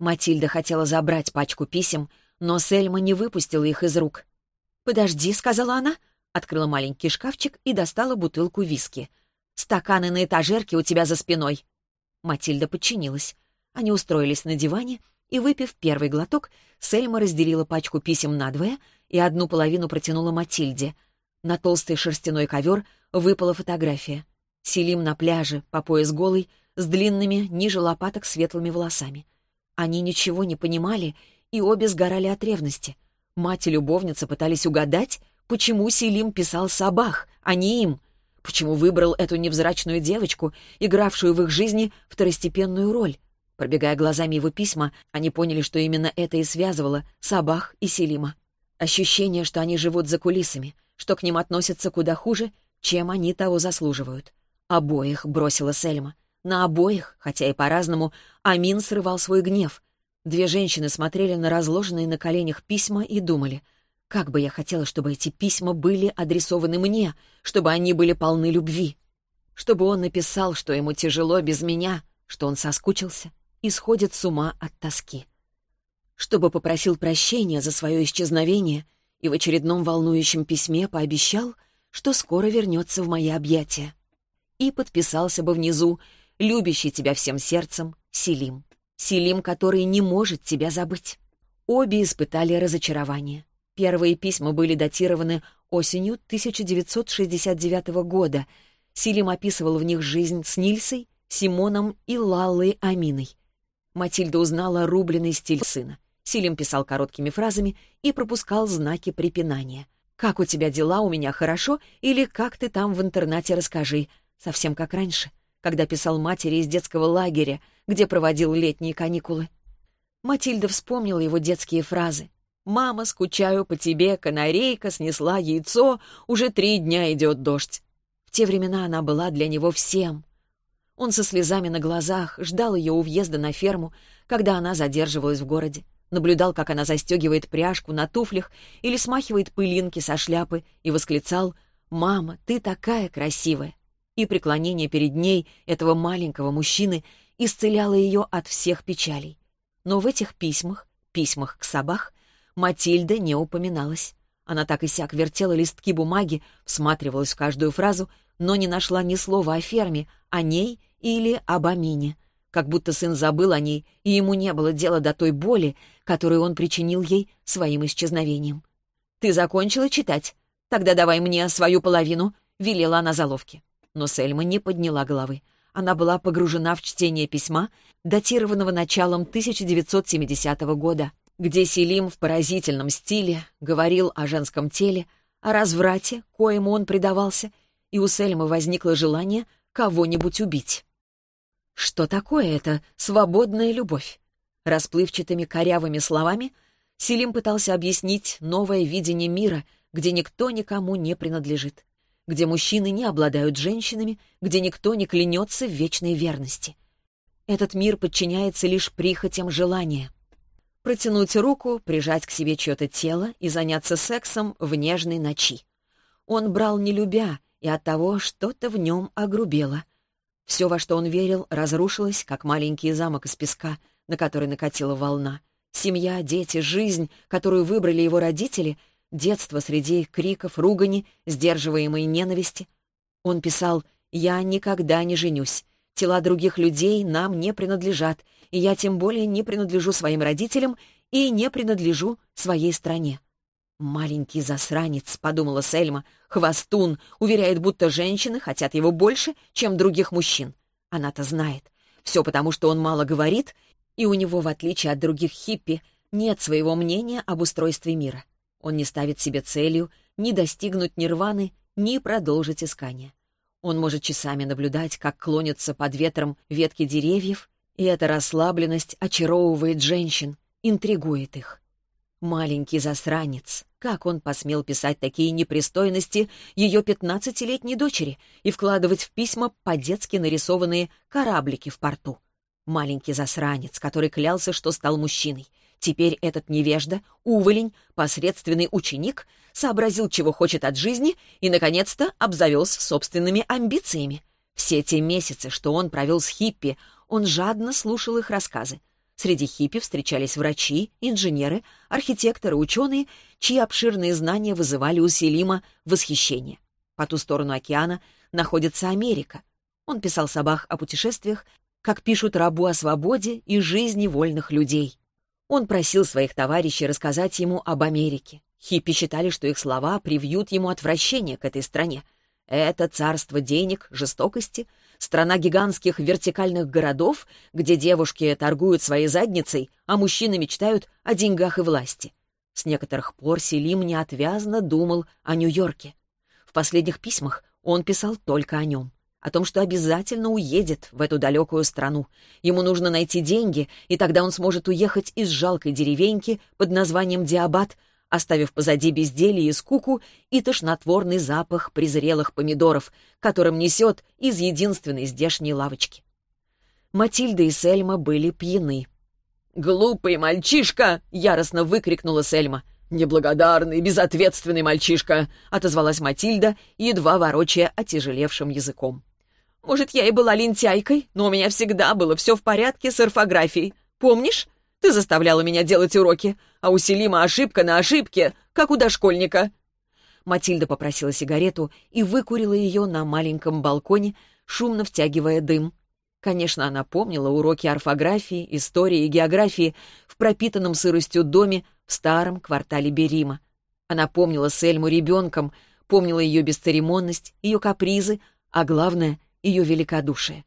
Матильда хотела забрать пачку писем, но Сельма не выпустила их из рук. «Подожди», — сказала она, открыла маленький шкафчик и достала бутылку виски. «Стаканы на этажерке у тебя за спиной». Матильда подчинилась. Они устроились на диване, и, выпив первый глоток, Сельма разделила пачку писем надвое и одну половину протянула Матильде. На толстый шерстяной ковер выпала фотография. Селим на пляже, по пояс голый, с длинными, ниже лопаток светлыми волосами. Они ничего не понимали и обе сгорали от ревности. Мать и любовница пытались угадать, почему Селим писал Сабах, а не им. Почему выбрал эту невзрачную девочку, игравшую в их жизни второстепенную роль. Пробегая глазами его письма, они поняли, что именно это и связывало Сабах и Селима. Ощущение, что они живут за кулисами, что к ним относятся куда хуже, чем они того заслуживают. Обоих бросила Сельма. На обоих, хотя и по-разному, Амин срывал свой гнев. Две женщины смотрели на разложенные на коленях письма и думали, как бы я хотела, чтобы эти письма были адресованы мне, чтобы они были полны любви. Чтобы он написал, что ему тяжело без меня, что он соскучился и сходит с ума от тоски. Чтобы попросил прощения за свое исчезновение и в очередном волнующем письме пообещал, что скоро вернется в мои объятия. И подписался бы внизу любящий тебя всем сердцем, Селим. Селим, который не может тебя забыть. Обе испытали разочарование. Первые письма были датированы осенью 1969 года. Селим описывал в них жизнь с Нильсой, Симоном и Лаллой Аминой. Матильда узнала рубленый стиль сына. Селим писал короткими фразами и пропускал знаки препинания. «Как у тебя дела? У меня хорошо?» или «Как ты там в интернате? Расскажи». Совсем как раньше когда писал матери из детского лагеря, где проводил летние каникулы. Матильда вспомнила его детские фразы. «Мама, скучаю по тебе, канарейка снесла яйцо, уже три дня идет дождь». В те времена она была для него всем. Он со слезами на глазах ждал ее у въезда на ферму, когда она задерживалась в городе, наблюдал, как она застегивает пряжку на туфлях или смахивает пылинки со шляпы и восклицал «Мама, ты такая красивая!» И преклонение перед ней, этого маленького мужчины, исцеляло ее от всех печалей. Но в этих письмах, письмах к собах, Матильда не упоминалась. Она так и сяк вертела листки бумаги, всматривалась в каждую фразу, но не нашла ни слова о ферме, о ней или об Амине. Как будто сын забыл о ней, и ему не было дела до той боли, которую он причинил ей своим исчезновением. «Ты закончила читать? Тогда давай мне свою половину», — велела она заловке но Сельма не подняла головы. Она была погружена в чтение письма, датированного началом 1970 года, где Селим в поразительном стиле говорил о женском теле, о разврате, коему он предавался, и у Сельмы возникло желание кого-нибудь убить. Что такое это свободная любовь? Расплывчатыми корявыми словами Селим пытался объяснить новое видение мира, где никто никому не принадлежит где мужчины не обладают женщинами, где никто не клянется в вечной верности. Этот мир подчиняется лишь прихотям желания. Протянуть руку, прижать к себе чье-то тело и заняться сексом в нежной ночи. Он брал не любя, и оттого что-то в нем огрубело. Все, во что он верил, разрушилось, как маленький замок из песка, на который накатила волна. Семья, дети, жизнь, которую выбрали его родители — детство среди криков, ругани, сдерживаемой ненависти. Он писал «Я никогда не женюсь. Тела других людей нам не принадлежат, и я тем более не принадлежу своим родителям и не принадлежу своей стране». «Маленький засранец», — подумала Сельма, — «хвостун, уверяет, будто женщины хотят его больше, чем других мужчин. Она-то знает. Все потому, что он мало говорит, и у него, в отличие от других хиппи, нет своего мнения об устройстве мира. Он не ставит себе целью ни достигнуть нирваны, ни продолжить искание. Он может часами наблюдать, как клонятся под ветром ветки деревьев, и эта расслабленность очаровывает женщин, интригует их. Маленький засранец, как он посмел писать такие непристойности ее пятнадцатилетней дочери и вкладывать в письма по-детски нарисованные кораблики в порту? Маленький засранец, который клялся, что стал мужчиной, Теперь этот невежда, уволень, посредственный ученик сообразил, чего хочет от жизни и, наконец-то, обзавелся собственными амбициями. Все те месяцы, что он провел с хиппи, он жадно слушал их рассказы. Среди хиппи встречались врачи, инженеры, архитекторы, ученые, чьи обширные знания вызывали у Селима восхищение. По ту сторону океана находится Америка. Он писал Сабах о путешествиях, как пишут рабу о свободе и жизни вольных людей. Он просил своих товарищей рассказать ему об Америке. Хиппи считали, что их слова привьют ему отвращение к этой стране. Это царство денег, жестокости, страна гигантских вертикальных городов, где девушки торгуют своей задницей, а мужчины мечтают о деньгах и власти. С некоторых пор Селим неотвязно думал о Нью-Йорке. В последних письмах он писал только о нем. О том, что обязательно уедет в эту далекую страну. Ему нужно найти деньги, и тогда он сможет уехать из жалкой деревеньки под названием Диабат, оставив позади безделье и скуку и тошнотворный запах презрелых помидоров, которым несет из единственной здешней лавочки. Матильда и Сельма были пьяны. «Глупый мальчишка!» — яростно выкрикнула Сельма. «Неблагодарный, безответственный мальчишка!» — отозвалась Матильда, едва ворочая отяжелевшим языком. «Может, я и была лентяйкой, но у меня всегда было все в порядке с орфографией. Помнишь? Ты заставляла меня делать уроки, а у Селима ошибка на ошибке, как у дошкольника». Матильда попросила сигарету и выкурила ее на маленьком балконе, шумно втягивая дым. Конечно, она помнила уроки орфографии, истории и географии в пропитанном сыростью доме в старом квартале Берима. Она помнила Сельму ребенком, помнила ее бесцеремонность, ее капризы, а главное — ее великодушие.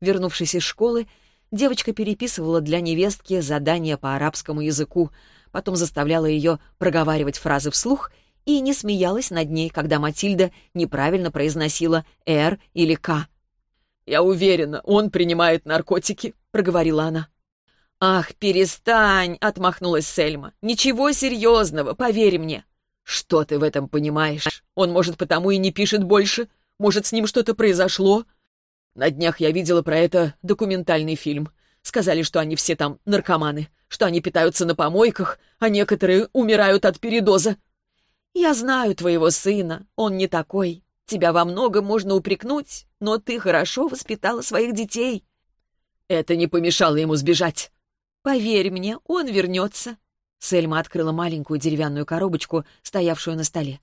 Вернувшись из школы, Девочка переписывала для невестки задания по арабскому языку, потом заставляла ее проговаривать фразы вслух и не смеялась над ней, когда Матильда неправильно произносила «р» или «к». «Я уверена, он принимает наркотики», — проговорила она. «Ах, перестань!» — отмахнулась Сельма. «Ничего серьезного, поверь мне». «Что ты в этом понимаешь? Он, может, потому и не пишет больше? Может, с ним что-то произошло? На днях я видела про это документальный фильм. Сказали, что они все там наркоманы, что они питаются на помойках, а некоторые умирают от передоза. Я знаю твоего сына, он не такой. Тебя во многом можно упрекнуть, но ты хорошо воспитала своих детей. Это не помешало ему сбежать. Поверь мне, он вернется. Сельма открыла маленькую деревянную коробочку, стоявшую на столе.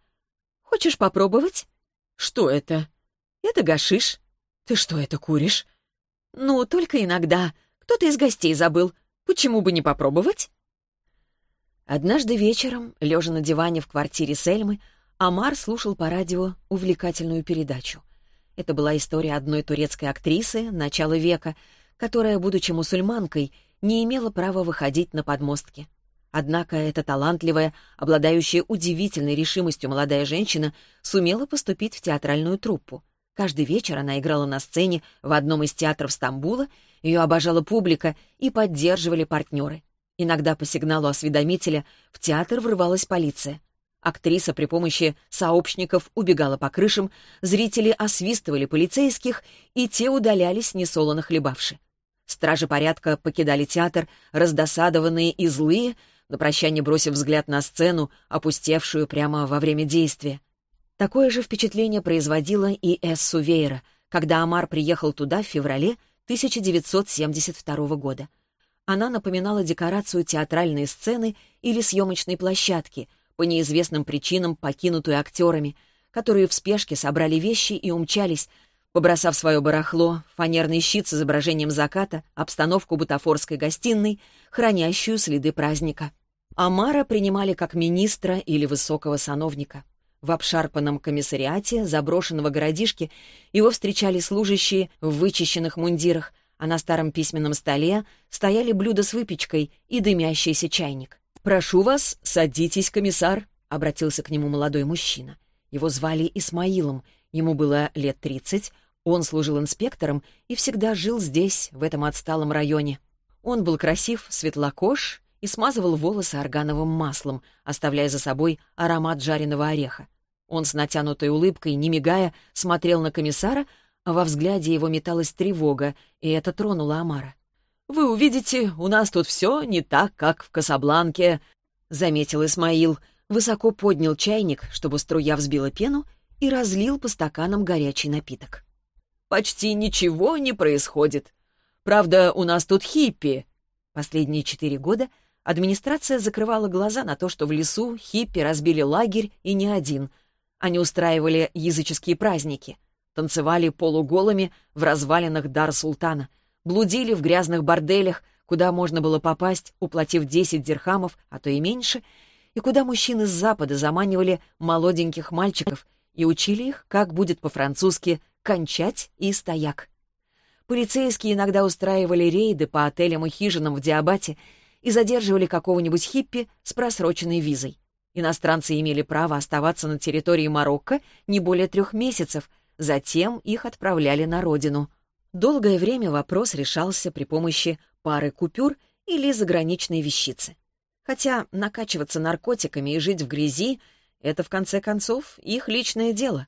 «Хочешь попробовать?» «Что это?» «Это гашиш. «Ты что это куришь?» «Ну, только иногда. Кто-то из гостей забыл. Почему бы не попробовать?» Однажды вечером, лежа на диване в квартире Сельмы, Амар слушал по радио увлекательную передачу. Это была история одной турецкой актрисы начала века, которая, будучи мусульманкой, не имела права выходить на подмостки. Однако эта талантливая, обладающая удивительной решимостью молодая женщина сумела поступить в театральную труппу. Каждый вечер она играла на сцене в одном из театров Стамбула, ее обожала публика и поддерживали партнеры. Иногда по сигналу осведомителя в театр врывалась полиция. Актриса при помощи сообщников убегала по крышам, зрители освистывали полицейских, и те удалялись, несолоно хлебавши. Стражи порядка покидали театр, раздосадованные и злые, на прощание бросив взгляд на сцену, опустевшую прямо во время действия. Такое же впечатление производила и Эссу Вейра, когда Амар приехал туда в феврале 1972 года. Она напоминала декорацию театральной сцены или съемочной площадки, по неизвестным причинам покинутую актерами, которые в спешке собрали вещи и умчались, побросав свое барахло, фанерный щит с изображением заката, обстановку бутафорской гостиной, хранящую следы праздника. Амара принимали как министра или высокого сановника. В обшарпанном комиссариате заброшенного городишки его встречали служащие в вычищенных мундирах, а на старом письменном столе стояли блюда с выпечкой и дымящийся чайник. «Прошу вас, садитесь, комиссар», — обратился к нему молодой мужчина. Его звали Исмаилом, ему было лет тридцать, он служил инспектором и всегда жил здесь, в этом отсталом районе. Он был красив, светлокож и смазывал волосы органовым маслом, оставляя за собой аромат жареного ореха. Он с натянутой улыбкой, не мигая, смотрел на комиссара, а во взгляде его металась тревога, и это тронуло Амара. «Вы увидите, у нас тут все не так, как в Касабланке», — заметил Исмаил, высоко поднял чайник, чтобы струя взбила пену, и разлил по стаканам горячий напиток. «Почти ничего не происходит. Правда, у нас тут хиппи, Последние четыре года администрация закрывала глаза на то, что в лесу хиппи разбили лагерь и не один. Они устраивали языческие праздники, танцевали полуголыми в развалинах Дар-Султана, блудили в грязных борделях, куда можно было попасть, уплатив 10 дирхамов, а то и меньше, и куда мужчины с Запада заманивали молоденьких мальчиков и учили их, как будет по-французски «кончать» и «стояк». Полицейские иногда устраивали рейды по отелям и хижинам в Диабате и задерживали какого-нибудь хиппи с просроченной визой. Иностранцы имели право оставаться на территории Марокко не более трех месяцев, затем их отправляли на родину. Долгое время вопрос решался при помощи пары купюр или заграничной вещицы. Хотя накачиваться наркотиками и жить в грязи — это, в конце концов, их личное дело.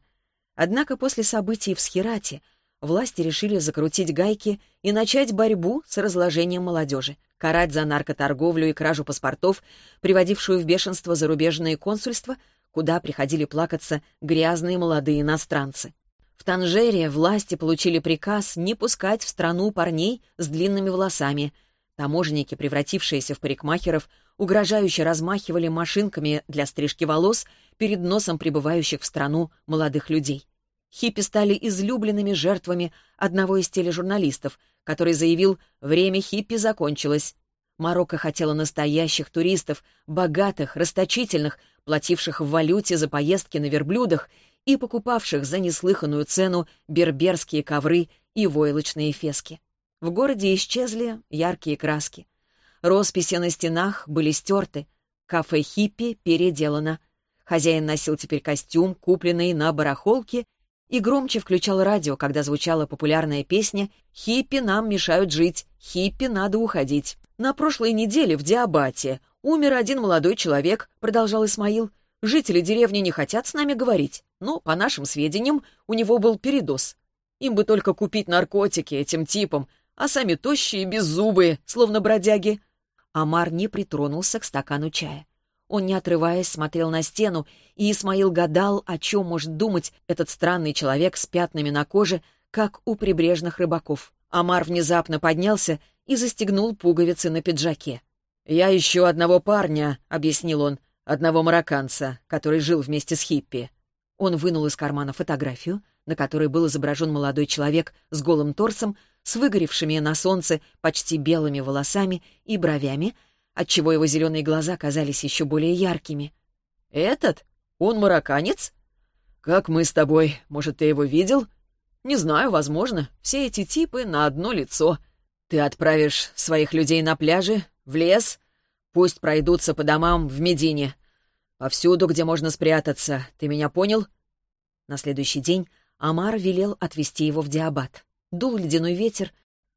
Однако после событий в Схирате власти решили закрутить гайки и начать борьбу с разложением молодежи, карать за наркоторговлю и кражу паспортов, приводившую в бешенство зарубежные консульства, куда приходили плакаться грязные молодые иностранцы. В Танжере власти получили приказ не пускать в страну парней с длинными волосами. Таможенники, превратившиеся в парикмахеров, угрожающе размахивали машинками для стрижки волос перед носом прибывающих в страну молодых людей. Хиппи стали излюбленными жертвами одного из тележурналистов, который заявил «время хиппи закончилось». Марокко хотела настоящих туристов, богатых, расточительных, плативших в валюте за поездки на верблюдах и покупавших за неслыханную цену берберские ковры и войлочные фески. В городе исчезли яркие краски. Росписи на стенах были стерты. Кафе «Хиппи» переделано. Хозяин носил теперь костюм, купленный на барахолке, и громче включал радио, когда звучала популярная песня «Хиппи нам мешают жить, хиппи надо уходить». «На прошлой неделе в Диабате умер один молодой человек», — продолжал Исмаил. «Жители деревни не хотят с нами говорить, но, по нашим сведениям, у него был передоз. Им бы только купить наркотики этим типам, а сами тощие, беззубые, словно бродяги. Амар не притронулся к стакану чая. Он, не отрываясь, смотрел на стену, и Исмаил гадал, о чем может думать этот странный человек с пятнами на коже, как у прибрежных рыбаков. Амар внезапно поднялся и застегнул пуговицы на пиджаке. «Я ищу одного парня», — объяснил он, — «одного марокканца, который жил вместе с хиппи». Он вынул из кармана фотографию, на которой был изображен молодой человек с голым торсом, с выгоревшими на солнце почти белыми волосами и бровями, отчего его зеленые глаза казались еще более яркими. «Этот? Он марокканец?» «Как мы с тобой? Может, ты его видел?» «Не знаю, возможно. Все эти типы на одно лицо. Ты отправишь своих людей на пляже, в лес. Пусть пройдутся по домам в Медине. Повсюду, где можно спрятаться. Ты меня понял?» На следующий день Амар велел отвезти его в Диабат. Дул ледяной ветер,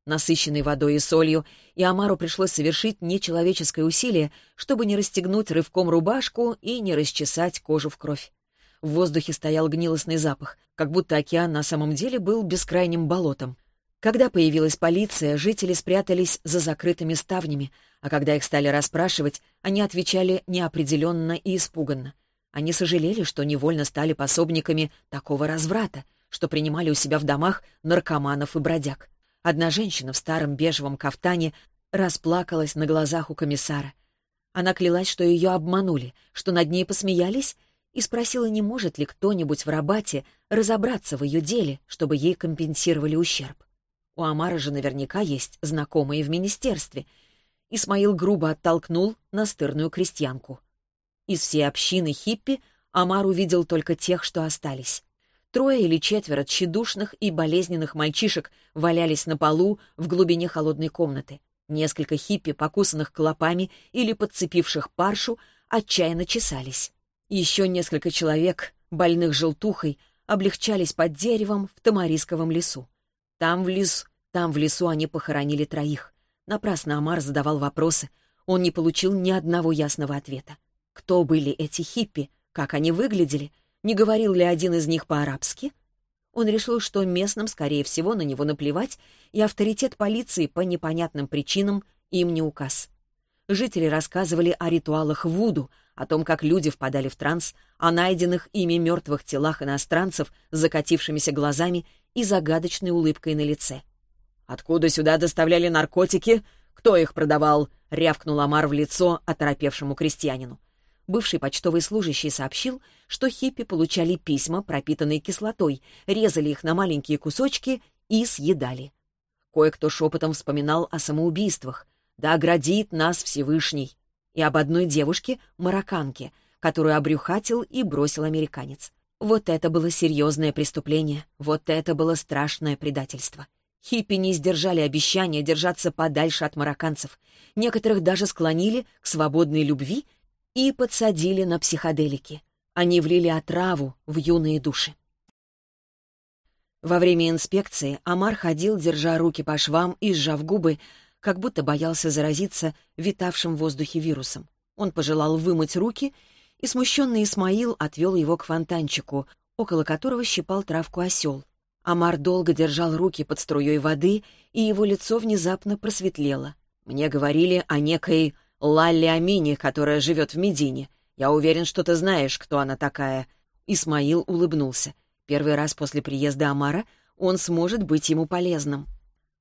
насыщенный водой и солью, и Амару пришлось совершить нечеловеческое усилие, чтобы не расстегнуть рывком рубашку и не расчесать кожу в кровь. В воздухе стоял гнилостный запах, как будто океан на самом деле был бескрайним болотом. Когда появилась полиция, жители спрятались за закрытыми ставнями, а когда их стали расспрашивать, они отвечали неопределенно и испуганно. Они сожалели, что невольно стали пособниками такого разврата — что принимали у себя в домах наркоманов и бродяг. Одна женщина в старом бежевом кафтане расплакалась на глазах у комиссара. Она клялась, что ее обманули, что над ней посмеялись, и спросила, не может ли кто-нибудь в Рабате разобраться в ее деле, чтобы ей компенсировали ущерб. У Амара же наверняка есть знакомые в министерстве. Исмаил грубо оттолкнул настырную крестьянку. Из всей общины хиппи Амар увидел только тех, что остались. Трое или четверо тщедушных и болезненных мальчишек валялись на полу в глубине холодной комнаты. Несколько хиппи, покусанных клопами или подцепивших паршу, отчаянно чесались. Еще несколько человек, больных желтухой, облегчались под деревом в Тамарисковом лесу. Там в лесу, там в лесу они похоронили троих. Напрасно Амар задавал вопросы. Он не получил ни одного ясного ответа. Кто были эти хиппи? Как они выглядели? Не говорил ли один из них по-арабски? Он решил, что местным, скорее всего, на него наплевать, и авторитет полиции по непонятным причинам им не указ. Жители рассказывали о ритуалах Вуду, о том, как люди впадали в транс, о найденных ими мертвых телах иностранцев с закатившимися глазами и загадочной улыбкой на лице. «Откуда сюда доставляли наркотики? «Кто их продавал?» — рявкнул Амар в лицо оторопевшему крестьянину. Бывший почтовый служащий сообщил, что хиппи получали письма, пропитанные кислотой, резали их на маленькие кусочки и съедали. Кое-кто шепотом вспоминал о самоубийствах. «Да оградит нас Всевышний!» И об одной девушке, марокканке, которую обрюхатил и бросил американец. Вот это было серьезное преступление, вот это было страшное предательство. Хиппи не сдержали обещания держаться подальше от марокканцев. Некоторых даже склонили к свободной любви и подсадили на психоделики. Они влили отраву в юные души. Во время инспекции Амар ходил, держа руки по швам и сжав губы, как будто боялся заразиться витавшим в воздухе вирусом. Он пожелал вымыть руки, и смущенный Исмаил отвел его к фонтанчику, около которого щипал травку осел. Амар долго держал руки под струей воды, и его лицо внезапно просветлело. Мне говорили о некой Лалли Амини, которая живет в Медине. Я уверен, что ты знаешь, кто она такая». Исмаил улыбнулся. Первый раз после приезда Амара он сможет быть ему полезным.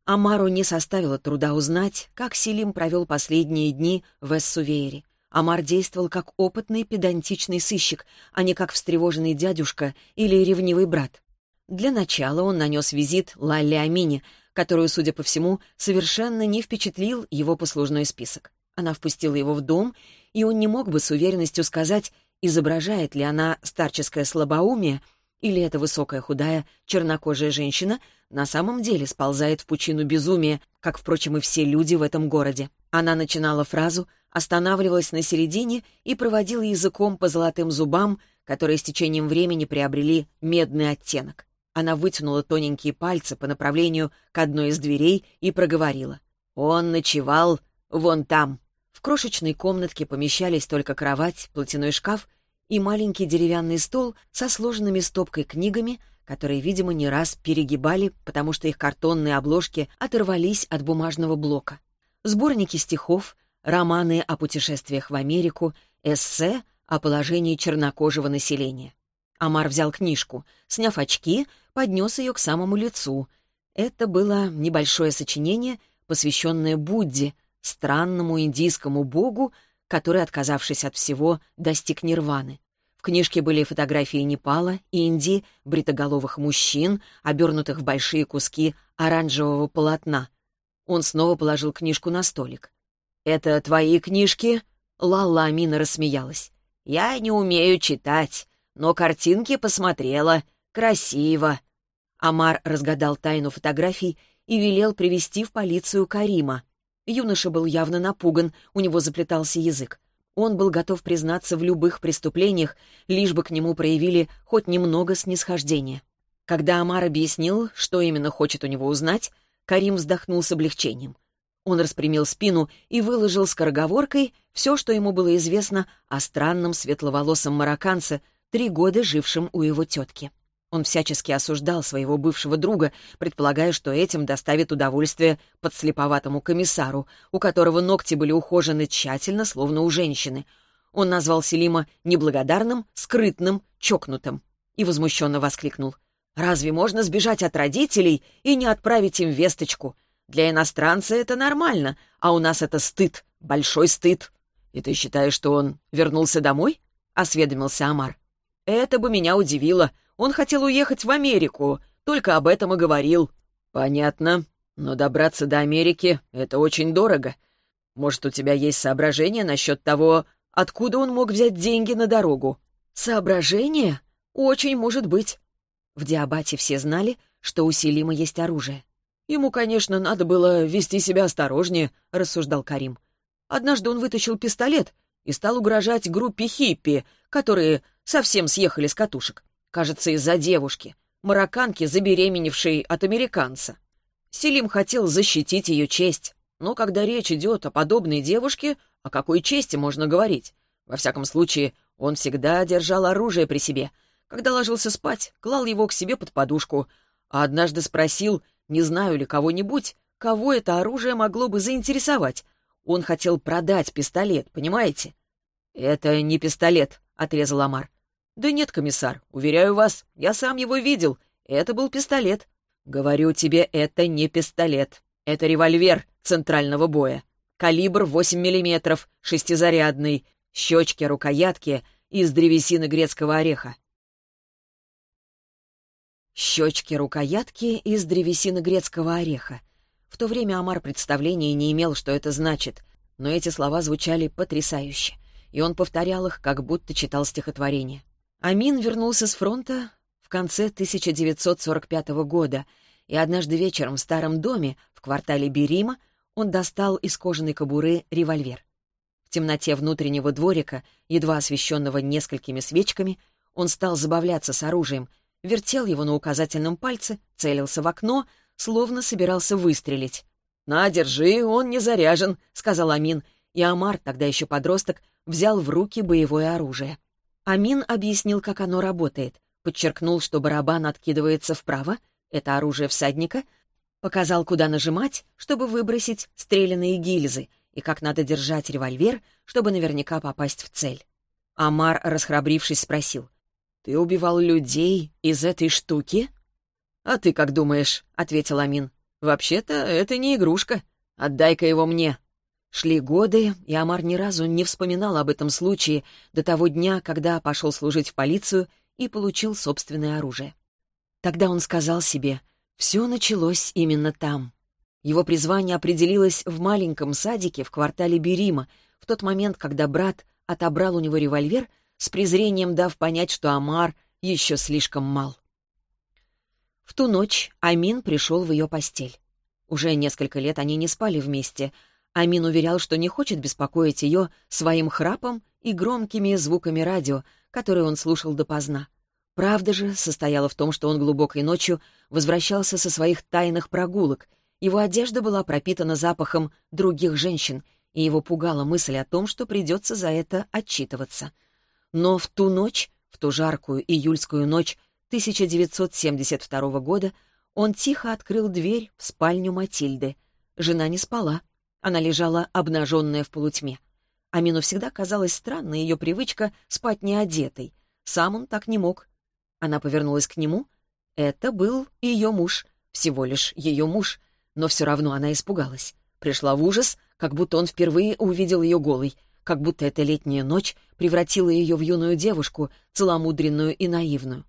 Амару не составило труда узнать, как Селим провел последние дни в Эссувейре. Амар действовал как опытный педантичный сыщик, а не как встревоженный дядюшка или ревнивый брат. Для начала он нанес визит Лалли Амине, которую, судя по всему, совершенно не впечатлил его послужной список. Она впустила его в дом, и он не мог бы с уверенностью сказать, изображает ли она старческое слабоумие, или эта высокая худая чернокожая женщина на самом деле сползает в пучину безумия, как, впрочем, и все люди в этом городе. Она начинала фразу, останавливалась на середине и проводила языком по золотым зубам, которые с течением времени приобрели медный оттенок. Она вытянула тоненькие пальцы по направлению к одной из дверей и проговорила. «Он ночевал вон там». Крошечной комнатке помещались только кровать, платяной шкаф и маленький деревянный стол со сложенными стопкой книгами, которые, видимо, не раз перегибали, потому что их картонные обложки оторвались от бумажного блока. Сборники стихов, романы о путешествиях в Америку, эссе о положении чернокожего населения. Амар взял книжку, сняв очки, поднес ее к самому лицу. Это было небольшое сочинение, посвященное Будде — странному индийскому богу, который, отказавшись от всего, достиг нирваны. В книжке были фотографии Непала, Индии, бритоголовых мужчин, обернутых в большие куски оранжевого полотна. Он снова положил книжку на столик. «Это твои книжки?» Лалла Амина рассмеялась. «Я не умею читать, но картинки посмотрела. Красиво». Амар разгадал тайну фотографий и велел привести в полицию Карима. Юноша был явно напуган, у него заплетался язык. Он был готов признаться в любых преступлениях, лишь бы к нему проявили хоть немного снисхождения. Когда Амар объяснил, что именно хочет у него узнать, Карим вздохнул с облегчением. Он распрямил спину и выложил скороговоркой все, что ему было известно о странном светловолосом марокканце, три года жившем у его тетки. Он всячески осуждал своего бывшего друга, предполагая, что этим доставит удовольствие подслеповатому комиссару, у которого ногти были ухожены тщательно, словно у женщины. Он назвал Селима неблагодарным, скрытным, чокнутым и возмущенно воскликнул. «Разве можно сбежать от родителей и не отправить им весточку? Для иностранца это нормально, а у нас это стыд, большой стыд». «И ты считаешь, что он вернулся домой?» — осведомился Амар. «Это бы меня удивило», он хотел уехать в Америку, только об этом и говорил». «Понятно. Но добраться до Америки — это очень дорого. Может, у тебя есть соображения насчет того, откуда он мог взять деньги на дорогу?» «Соображения? Очень может быть». В Диабате все знали, что у Селима есть оружие. «Ему, конечно, надо было вести себя осторожнее», — рассуждал Карим. Однажды он вытащил пистолет и стал угрожать группе хиппи, которые совсем съехали с катушек. Кажется, из-за девушки, марокканки, забеременевшей от американца. Селим хотел защитить ее честь. Но когда речь идет о подобной девушке, о какой чести можно говорить? Во всяком случае, он всегда держал оружие при себе. Когда ложился спать, клал его к себе под подушку, а однажды спросил, не знаю ли кого-нибудь, кого это оружие могло бы заинтересовать. Он хотел продать пистолет, понимаете? «Это не пистолет», — отрезал Амар. «Да нет, комиссар, уверяю вас, я сам его видел. Это был пистолет». «Говорю тебе, это не пистолет. Это револьвер, центрального боя. Калибр 8 мм, шестизарядный, щечки-рукоятки из древесины грецкого ореха. Щечки-рукоятки из древесины грецкого ореха. В то время Амар представления не имел, что это значит, но эти слова звучали потрясающе, и он повторял их, как будто читал стихотворение. Амин вернулся с фронта в конце 1945 года, и однажды вечером в старом доме в квартале Берима он достал из кожаной кобуры револьвер. В темноте внутреннего дворика, едва освещенного несколькими свечками, он стал забавляться с оружием, вертел его на указательном пальце, целился в окно, словно собирался выстрелить. «На, держи, он не заряжен», — сказал Амин, и Амар, тогда еще подросток, взял в руки боевое оружие. Амин объяснил, как оно работает, подчеркнул, что барабан откидывается вправо, это оружие всадника, показал, куда нажимать, чтобы выбросить стреляные гильзы, и как надо держать револьвер, чтобы наверняка попасть в цель. Амар, расхрабрившись, спросил, «Ты убивал людей из этой штуки?» «А ты как думаешь?» — ответил Амин. «Вообще-то это не игрушка. Отдай-ка его мне». Шли годы, и Амар ни разу не вспоминал об этом случае до того дня, когда пошел служить в полицию и получил собственное оружие. Тогда он сказал себе, все началось именно там. Его призвание определилось в маленьком садике в квартале Берима, в тот момент, когда брат отобрал у него револьвер, с презрением дав понять, что Амар еще слишком мал. В ту ночь Амин пришел в ее постель. Уже несколько лет они не спали вместе. Амин уверял, что не хочет беспокоить ее своим храпом и громкими звуками радио, которые он слушал допоздна. Правда же состояла в том, что он глубокой ночью возвращался со своих тайных прогулок. Его одежда была пропитана запахом других женщин, и его пугала мысль о том, что придется за это отчитываться. Но в ту ночь, в ту жаркую июльскую ночь, 1972 года он тихо открыл дверь в спальню Матильды. Жена не спала. Она лежала обнаженная в полутьме. Амину всегда казалась странной ее привычка спать не одетой. Сам он так не мог. Она повернулась к нему. Это был ее муж, всего лишь ее муж. Но все равно она испугалась. Пришла в ужас, как будто он впервые увидел ее голой, как будто эта летняя ночь превратила ее в юную девушку, целомудренную и наивную.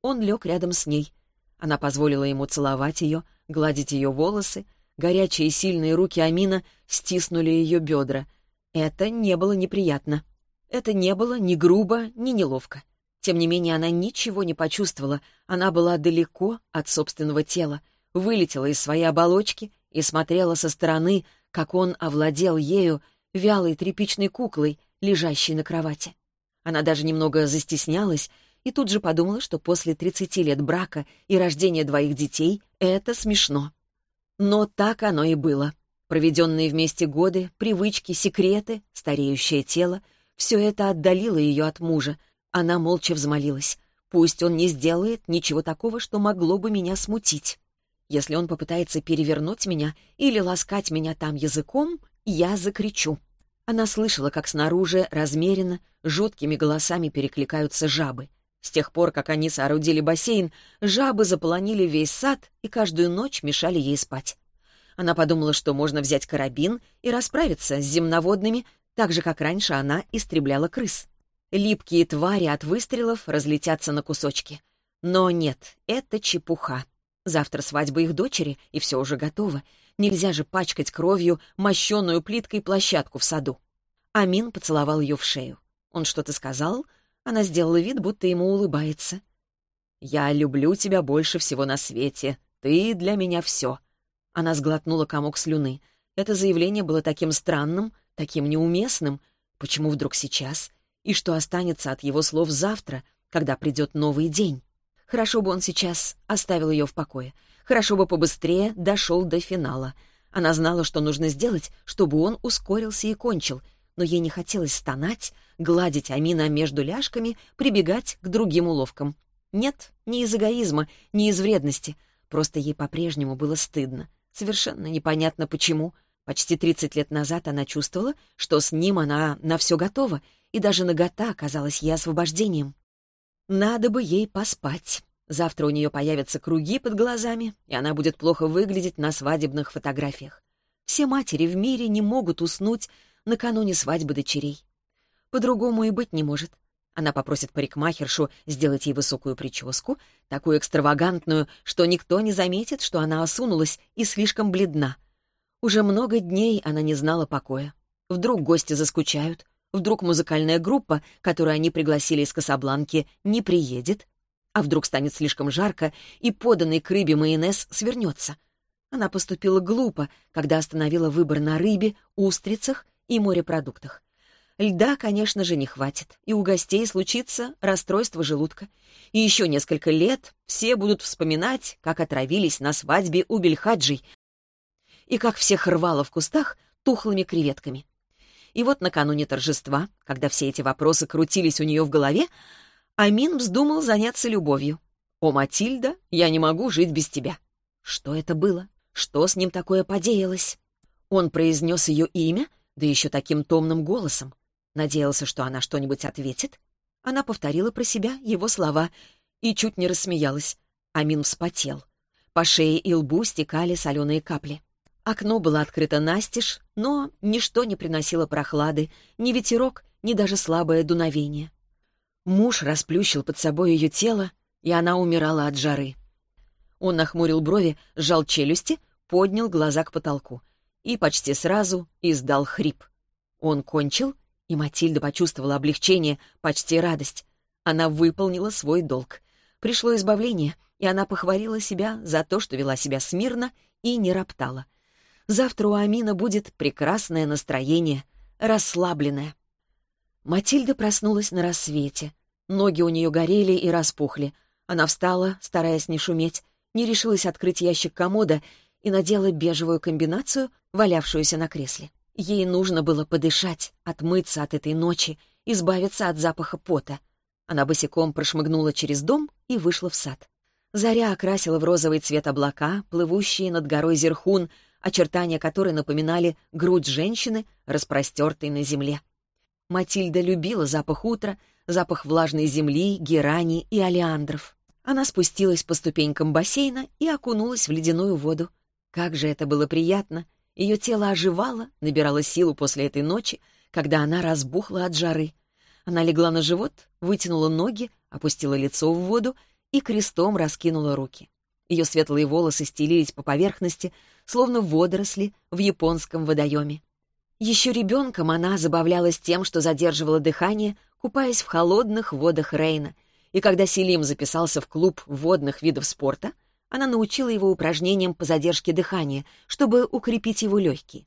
Он лег рядом с ней. Она позволила ему целовать ее, гладить ее волосы. Горячие сильные руки Амина стиснули ее бедра. Это не было неприятно. Это не было ни грубо, ни неловко. Тем не менее, она ничего не почувствовала. Она была далеко от собственного тела, вылетела из своей оболочки и смотрела со стороны, как он овладел ею, вялой тряпичной куклой, лежащей на кровати. Она даже немного застеснялась и тут же подумала, что после 30 лет брака и рождения двоих детей это смешно. Но так оно и было. Проведенные вместе годы, привычки, секреты, стареющее тело — все это отдалило ее от мужа. Она молча взмолилась. «Пусть он не сделает ничего такого, что могло бы меня смутить. Если он попытается перевернуть меня или ласкать меня там языком, я закричу». Она слышала, как снаружи размеренно, жуткими голосами перекликаются жабы — с тех пор, как они соорудили бассейн, жабы заполонили весь сад и каждую ночь мешали ей спать. Она подумала, что можно взять карабин и расправиться с земноводными, так же, как раньше она истребляла крыс. Липкие твари от выстрелов разлетятся на кусочки. Но нет, это чепуха. Завтра свадьба их дочери, и все уже готово. Нельзя же пачкать кровью мощенную плиткой площадку в саду. Амин поцеловал ее в шею. Он что-то сказал — она сделала вид, будто ему улыбается. «Я люблю тебя больше всего на свете. Ты для меня все». Она сглотнула комок слюны. Это заявление было таким странным, таким неуместным. Почему вдруг сейчас? И что останется от его слов завтра, когда придет новый день? Хорошо бы он сейчас оставил ее в покое. Хорошо бы побыстрее дошел до финала. Она знала, что нужно сделать, чтобы он ускорился и кончил — но ей не хотелось стонать, гладить Амина между ляжками, прибегать к другим уловкам. Нет, не из эгоизма, не из вредности. Просто ей по-прежнему было стыдно. Совершенно непонятно почему. Почти 30 лет назад она чувствовала, что с ним она на все готова, и даже нагота оказалась ей освобождением. Надо бы ей поспать. Завтра у нее появятся круги под глазами, и она будет плохо выглядеть на свадебных фотографиях. Все матери в мире не могут уснуть накануне свадьбы дочерей. По-другому и быть не может. Она попросит парикмахершу сделать ей высокую прическу, такую экстравагантную, что никто не заметит, что она осунулась и слишком бледна. Уже много дней она не знала покоя. Вдруг гости заскучают, вдруг музыкальная группа, которую они пригласили из Касабланки, не приедет, а вдруг станет слишком жарко, и поданный к рыбе майонез свернется. Она поступила глупо, когда остановила выбор на рыбе, устрицах и морепродуктах. Льда, конечно же, не хватит, и у гостей случится расстройство желудка. И еще несколько лет все будут вспоминать, как отравились на свадьбе у Бельхаджей, и как всех рвало в кустах тухлыми креветками. И вот накануне торжества, когда все эти вопросы крутились у нее в голове, Амин вздумал заняться любовью. «О, Матильда, я не могу жить без тебя». Что это было? Что с ним такое подеялось? Он произнес ее имя, да еще таким томным голосом. Надеялся, что она что-нибудь ответит. Она повторила про себя его слова и чуть не рассмеялась. Амин вспотел. По шее и лбу стекали соленые капли. Окно было открыто настежь, но ничто не приносило прохлады, ни ветерок, ни даже слабое дуновение. Муж расплющил под собой ее тело, и она умирала от жары. Он нахмурил брови, сжал челюсти, поднял глаза к потолку и почти сразу издал хрип. Он кончил и Матильда почувствовала облегчение, почти радость. Она выполнила свой долг. Пришло избавление, и она похвалила себя за то, что вела себя смирно и не роптала. Завтра у Амина будет прекрасное настроение, расслабленное. Матильда проснулась на рассвете. Ноги у нее горели и распухли. Она встала, стараясь не шуметь, не решилась открыть ящик комода и надела бежевую комбинацию, валявшуюся на кресле. Ей нужно было подышать, отмыться от этой ночи, избавиться от запаха пота. Она босиком прошмыгнула через дом и вышла в сад. Заря окрасила в розовый цвет облака, плывущие над горой Зерхун, очертания которой напоминали грудь женщины, распростертой на земле. Матильда любила запах утра, запах влажной земли, герани и олеандров. Она спустилась по ступенькам бассейна и окунулась в ледяную воду. Как же это было приятно — ее тело оживало, набирало силу после этой ночи, когда она разбухла от жары. Она легла на живот, вытянула ноги, опустила лицо в воду и крестом раскинула руки. Ее светлые волосы стелились по поверхности, словно водоросли в японском водоеме. Еще ребенком она забавлялась тем, что задерживала дыхание, купаясь в холодных водах Рейна. И когда Селим записался в клуб водных видов спорта — она научила его упражнениям по задержке дыхания, чтобы укрепить его легкие.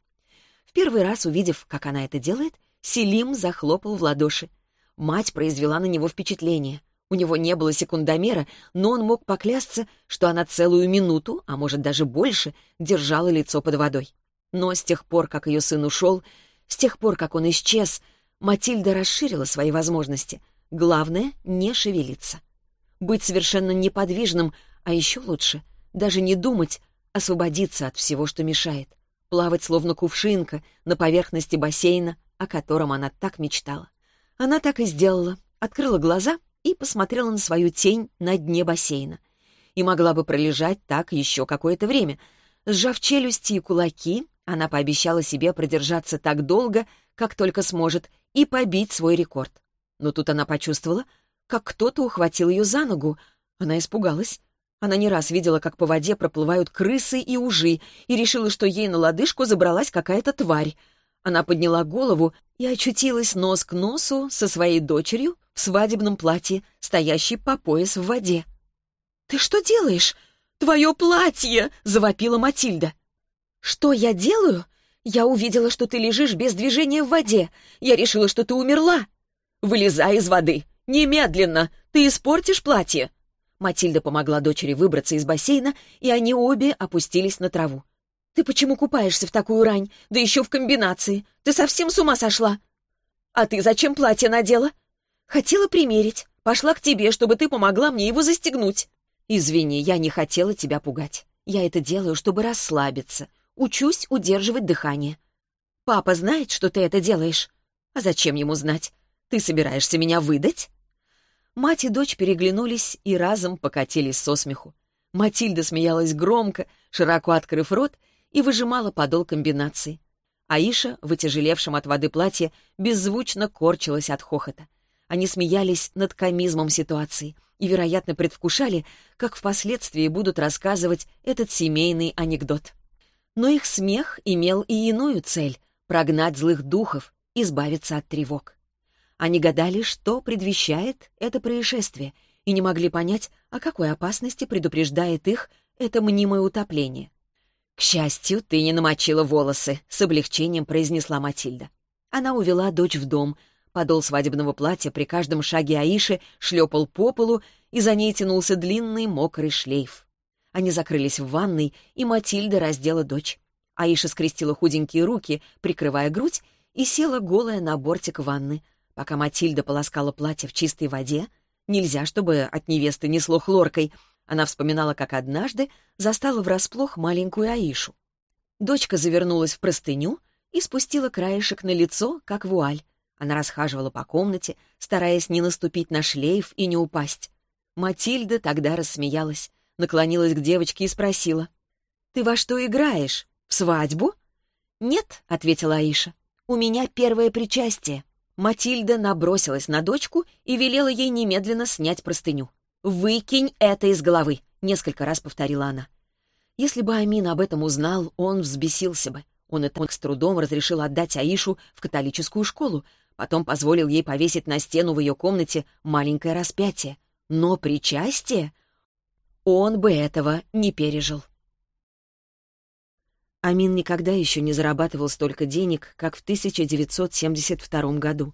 В первый раз, увидев, как она это делает, Селим захлопал в ладоши. Мать произвела на него впечатление. У него не было секундомера, но он мог поклясться, что она целую минуту, а может даже больше, держала лицо под водой. Но с тех пор, как ее сын ушел, с тех пор, как он исчез, Матильда расширила свои возможности. Главное — не шевелиться. Быть совершенно неподвижным, а еще лучше — даже не думать, освободиться от всего, что мешает, плавать словно кувшинка на поверхности бассейна, о котором она так мечтала. Она так и сделала, открыла глаза и посмотрела на свою тень на дне бассейна. И могла бы пролежать так еще какое-то время. Сжав челюсти и кулаки, она пообещала себе продержаться так долго, как только сможет, и побить свой рекорд. Но тут она почувствовала, как кто-то ухватил ее за ногу. Она испугалась. Она не раз видела, как по воде проплывают крысы и ужи, и решила, что ей на лодыжку забралась какая-то тварь. Она подняла голову и очутилась нос к носу со своей дочерью в свадебном платье, стоящей по пояс в воде. «Ты что делаешь? Твое платье!» — завопила Матильда. «Что я делаю? Я увидела, что ты лежишь без движения в воде. Я решила, что ты умерла. Вылезай из воды! Немедленно! Ты испортишь платье!» Матильда помогла дочери выбраться из бассейна, и они обе опустились на траву. «Ты почему купаешься в такую рань? Да еще в комбинации. Ты совсем с ума сошла?» «А ты зачем платье надела?» «Хотела примерить. Пошла к тебе, чтобы ты помогла мне его застегнуть». «Извини, я не хотела тебя пугать. Я это делаю, чтобы расслабиться. Учусь удерживать дыхание». «Папа знает, что ты это делаешь?» «А зачем ему знать? Ты собираешься меня выдать?» Мать и дочь переглянулись и разом покатились со смеху. Матильда смеялась громко, широко открыв рот, и выжимала подол комбинации. Аиша, в отяжелевшем от воды платье, беззвучно корчилась от хохота. Они смеялись над комизмом ситуации и, вероятно, предвкушали, как впоследствии будут рассказывать этот семейный анекдот. Но их смех имел и иную цель — прогнать злых духов, избавиться от тревог. Они гадали, что предвещает это происшествие, и не могли понять, о какой опасности предупреждает их это мнимое утопление. «К счастью, ты не намочила волосы», — с облегчением произнесла Матильда. Она увела дочь в дом. Подол свадебного платья при каждом шаге Аиши шлепал по полу, и за ней тянулся длинный мокрый шлейф. Они закрылись в ванной, и Матильда раздела дочь. Аиша скрестила худенькие руки, прикрывая грудь, и села голая на бортик ванны. Пока Матильда полоскала платье в чистой воде, нельзя, чтобы от невесты несло хлоркой — она вспоминала, как однажды застала врасплох маленькую Аишу. Дочка завернулась в простыню и спустила краешек на лицо, как вуаль. Она расхаживала по комнате, стараясь не наступить на шлейф и не упасть. Матильда тогда рассмеялась, наклонилась к девочке и спросила. «Ты во что играешь? В свадьбу?» «Нет», — ответила Аиша. «У меня первое причастие». Матильда набросилась на дочку и велела ей немедленно снять простыню. «Выкинь это из головы», — несколько раз повторила она. Если бы Амин об этом узнал, он взбесился бы. Он и так с трудом разрешил отдать Аишу в католическую школу, потом позволил ей повесить на стену в ее комнате маленькое распятие. Но причастие... Он бы этого не пережил. Амин никогда еще не зарабатывал столько денег, как в 1972 году.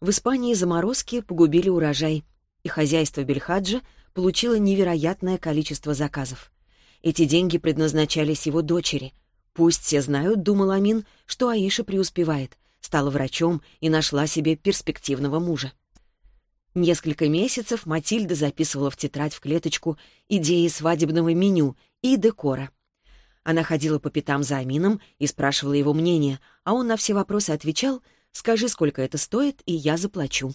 В Испании заморозки погубили урожай — и хозяйство Бельхаджа получило невероятное количество заказов. Эти деньги предназначались его дочери. Пусть все знают, думал Амин, что Аиша преуспевает, стала врачом и нашла себе перспективного мужа. Несколько месяцев Матильда записывала в тетрадь в клеточку идеи свадебного меню и декора. Она ходила по пятам за Амином и спрашивала его мнение, а он на все вопросы отвечал «Скажи, сколько это стоит, и я заплачу».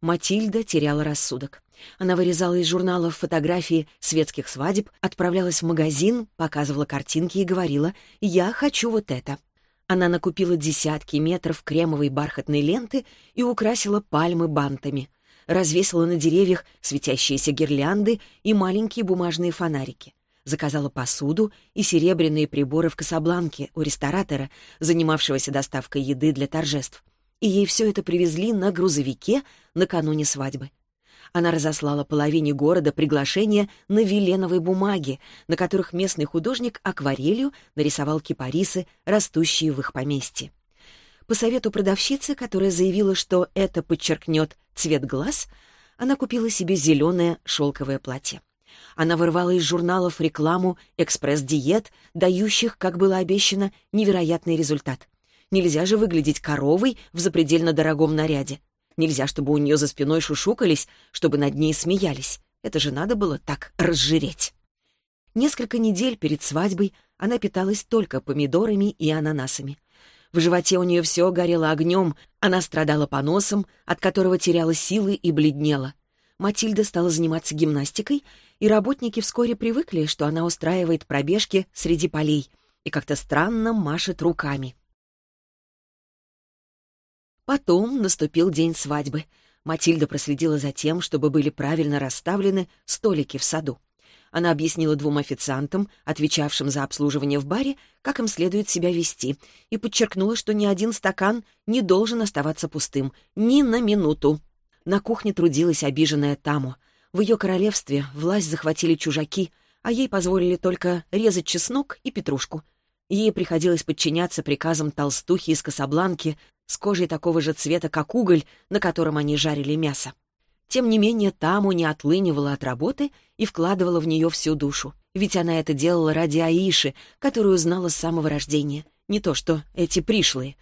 Матильда теряла рассудок. Она вырезала из журналов фотографии светских свадеб, отправлялась в магазин, показывала картинки и говорила «Я хочу вот это». Она накупила десятки метров кремовой бархатной ленты и украсила пальмы бантами. Развесила на деревьях светящиеся гирлянды и маленькие бумажные фонарики. Заказала посуду и серебряные приборы в Касабланке у ресторатора, занимавшегося доставкой еды для торжеств и ей все это привезли на грузовике накануне свадьбы. Она разослала половине города приглашения на веленовой бумаге, на которых местный художник акварелью нарисовал кипарисы, растущие в их поместье. По совету продавщицы, которая заявила, что это подчеркнет цвет глаз, она купила себе зеленое шелковое платье. Она вырвала из журналов рекламу экспресс-диет, дающих, как было обещано, невероятный результат. Нельзя же выглядеть коровой в запредельно дорогом наряде. Нельзя, чтобы у нее за спиной шушукались, чтобы над ней смеялись. Это же надо было так разжиреть. Несколько недель перед свадьбой она питалась только помидорами и ананасами. В животе у нее все горело огнем, она страдала поносом, от которого теряла силы и бледнела. Матильда стала заниматься гимнастикой, и работники вскоре привыкли, что она устраивает пробежки среди полей и как-то странно машет руками. Потом наступил день свадьбы. Матильда проследила за тем, чтобы были правильно расставлены столики в саду. Она объяснила двум официантам, отвечавшим за обслуживание в баре, как им следует себя вести, и подчеркнула, что ни один стакан не должен оставаться пустым, ни на минуту. На кухне трудилась обиженная Таму. В ее королевстве власть захватили чужаки, а ей позволили только резать чеснок и петрушку. Ей приходилось подчиняться приказам толстухи из Касабланки, с кожей такого же цвета, как уголь, на котором они жарили мясо. Тем не менее, Таму не отлынивала от работы и вкладывала в нее всю душу. Ведь она это делала ради Аиши, которую знала с самого рождения. Не то что эти пришлые.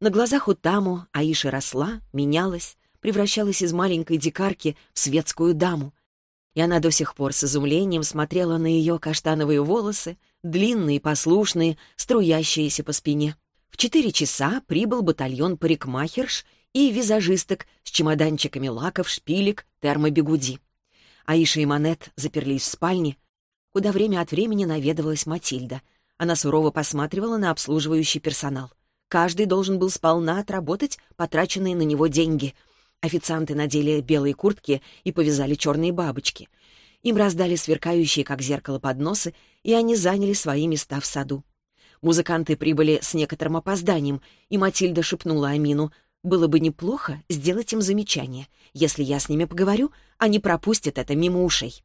На глазах у Таму Аиша росла, менялась, превращалась из маленькой дикарки в светскую даму. И она до сих пор с изумлением смотрела на ее каштановые волосы, длинные, послушные, струящиеся по спине. В четыре часа прибыл батальон парикмахерш и визажисток с чемоданчиками лаков, шпилек, термобегуди. Аиша и Манет заперлись в спальне, куда время от времени наведывалась Матильда. Она сурово посматривала на обслуживающий персонал. Каждый должен был сполна отработать потраченные на него деньги. Официанты надели белые куртки и повязали черные бабочки. Им раздали сверкающие, как зеркало, подносы, и они заняли свои места в саду. Музыканты прибыли с некоторым опозданием, и Матильда шепнула Амину, «Было бы неплохо сделать им замечание. Если я с ними поговорю, они пропустят это мимо ушей».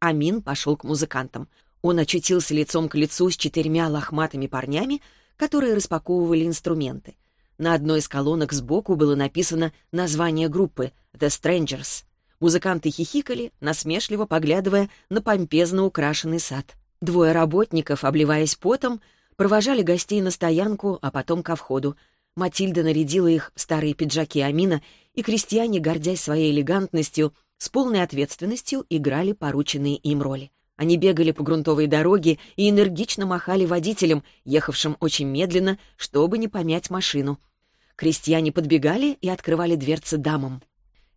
Амин пошел к музыкантам. Он очутился лицом к лицу с четырьмя лохматыми парнями, которые распаковывали инструменты. На одной из колонок сбоку было написано название группы «The Strangers». Музыканты хихикали, насмешливо поглядывая на помпезно украшенный сад. Двое работников, обливаясь потом, провожали гостей на стоянку, а потом ко входу. Матильда нарядила их в старые пиджаки Амина, и крестьяне, гордясь своей элегантностью, с полной ответственностью играли порученные им роли. Они бегали по грунтовой дороге и энергично махали водителям, ехавшим очень медленно, чтобы не помять машину. Крестьяне подбегали и открывали дверцы дамам.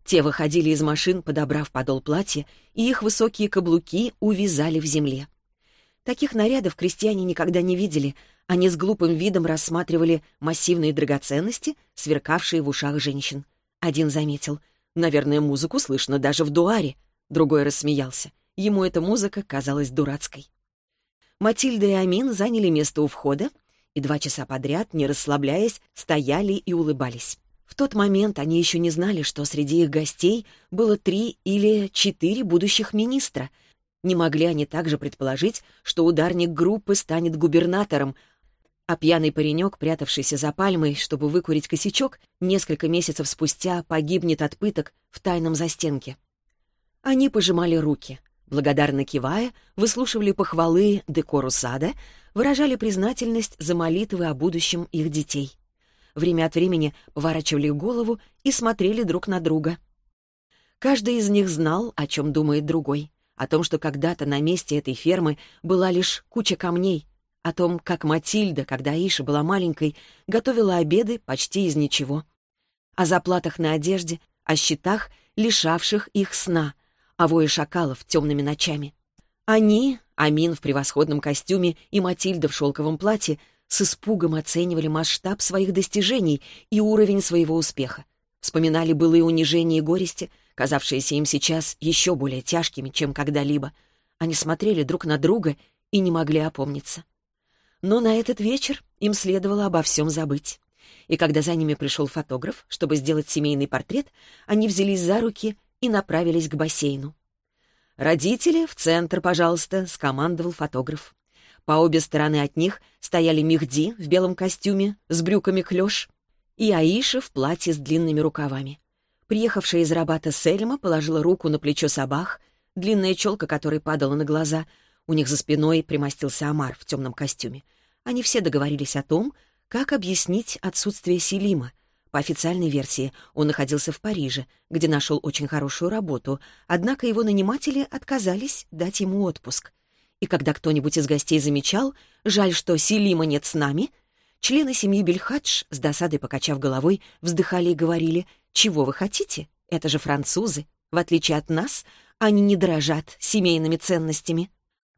Те выходили из машин, подобрав подол платья, и их высокие каблуки увязали в земле. Таких нарядов крестьяне никогда не видели, они с глупым видом рассматривали массивные драгоценности, сверкавшие в ушах женщин. Один заметил, наверное, музыку слышно даже в дуаре. Другой рассмеялся. Ему эта музыка казалась дурацкой. Матильда и Амин заняли место у входа, и два часа подряд, не расслабляясь, стояли и улыбались. В тот момент они еще не знали, что среди их гостей было три или четыре будущих министра. Не могли они также предположить, что ударник группы станет губернатором, а пьяный паренек, прятавшийся за пальмой, чтобы выкурить косячок, несколько месяцев спустя погибнет от пыток в тайном застенке. Они пожимали руки. Благодарно кивая, выслушивали похвалы декору сада, выражали признательность за молитвы о будущем их детей. Время от времени поворачивали голову и смотрели друг на друга. Каждый из них знал, о чем думает другой. О том, что когда-то на месте этой фермы была лишь куча камней. О том, как Матильда, когда Иша была маленькой, готовила обеды почти из ничего. О заплатах на одежде, о счетах, лишавших их сна — о вое шакалов темными ночами. Они, Амин в превосходном костюме и Матильда в шелковом платье, с испугом оценивали масштаб своих достижений и уровень своего успеха. Вспоминали былые унижения и горести, казавшиеся им сейчас еще более тяжкими, чем когда-либо. Они смотрели друг на друга и не могли опомниться. Но на этот вечер им следовало обо всем забыть. И когда за ними пришел фотограф, чтобы сделать семейный портрет, они взялись за руки и направились к бассейну. «Родители, в центр, пожалуйста», — скомандовал фотограф. По обе стороны от них стояли Мехди в белом костюме с брюками клёш и Аиша в платье с длинными рукавами. Приехавшая из Рабата Сельма положила руку на плечо Сабах, длинная челка которой падала на глаза. У них за спиной примостился Амар в темном костюме. Они все договорились о том, как объяснить отсутствие Селима, по официальной версии, он находился в Париже, где нашел очень хорошую работу, однако его наниматели отказались дать ему отпуск. И когда кто-нибудь из гостей замечал, жаль, что Селима нет с нами, члены семьи Бельхадж, с досадой покачав головой, вздыхали и говорили, «Чего вы хотите? Это же французы. В отличие от нас, они не дорожат семейными ценностями».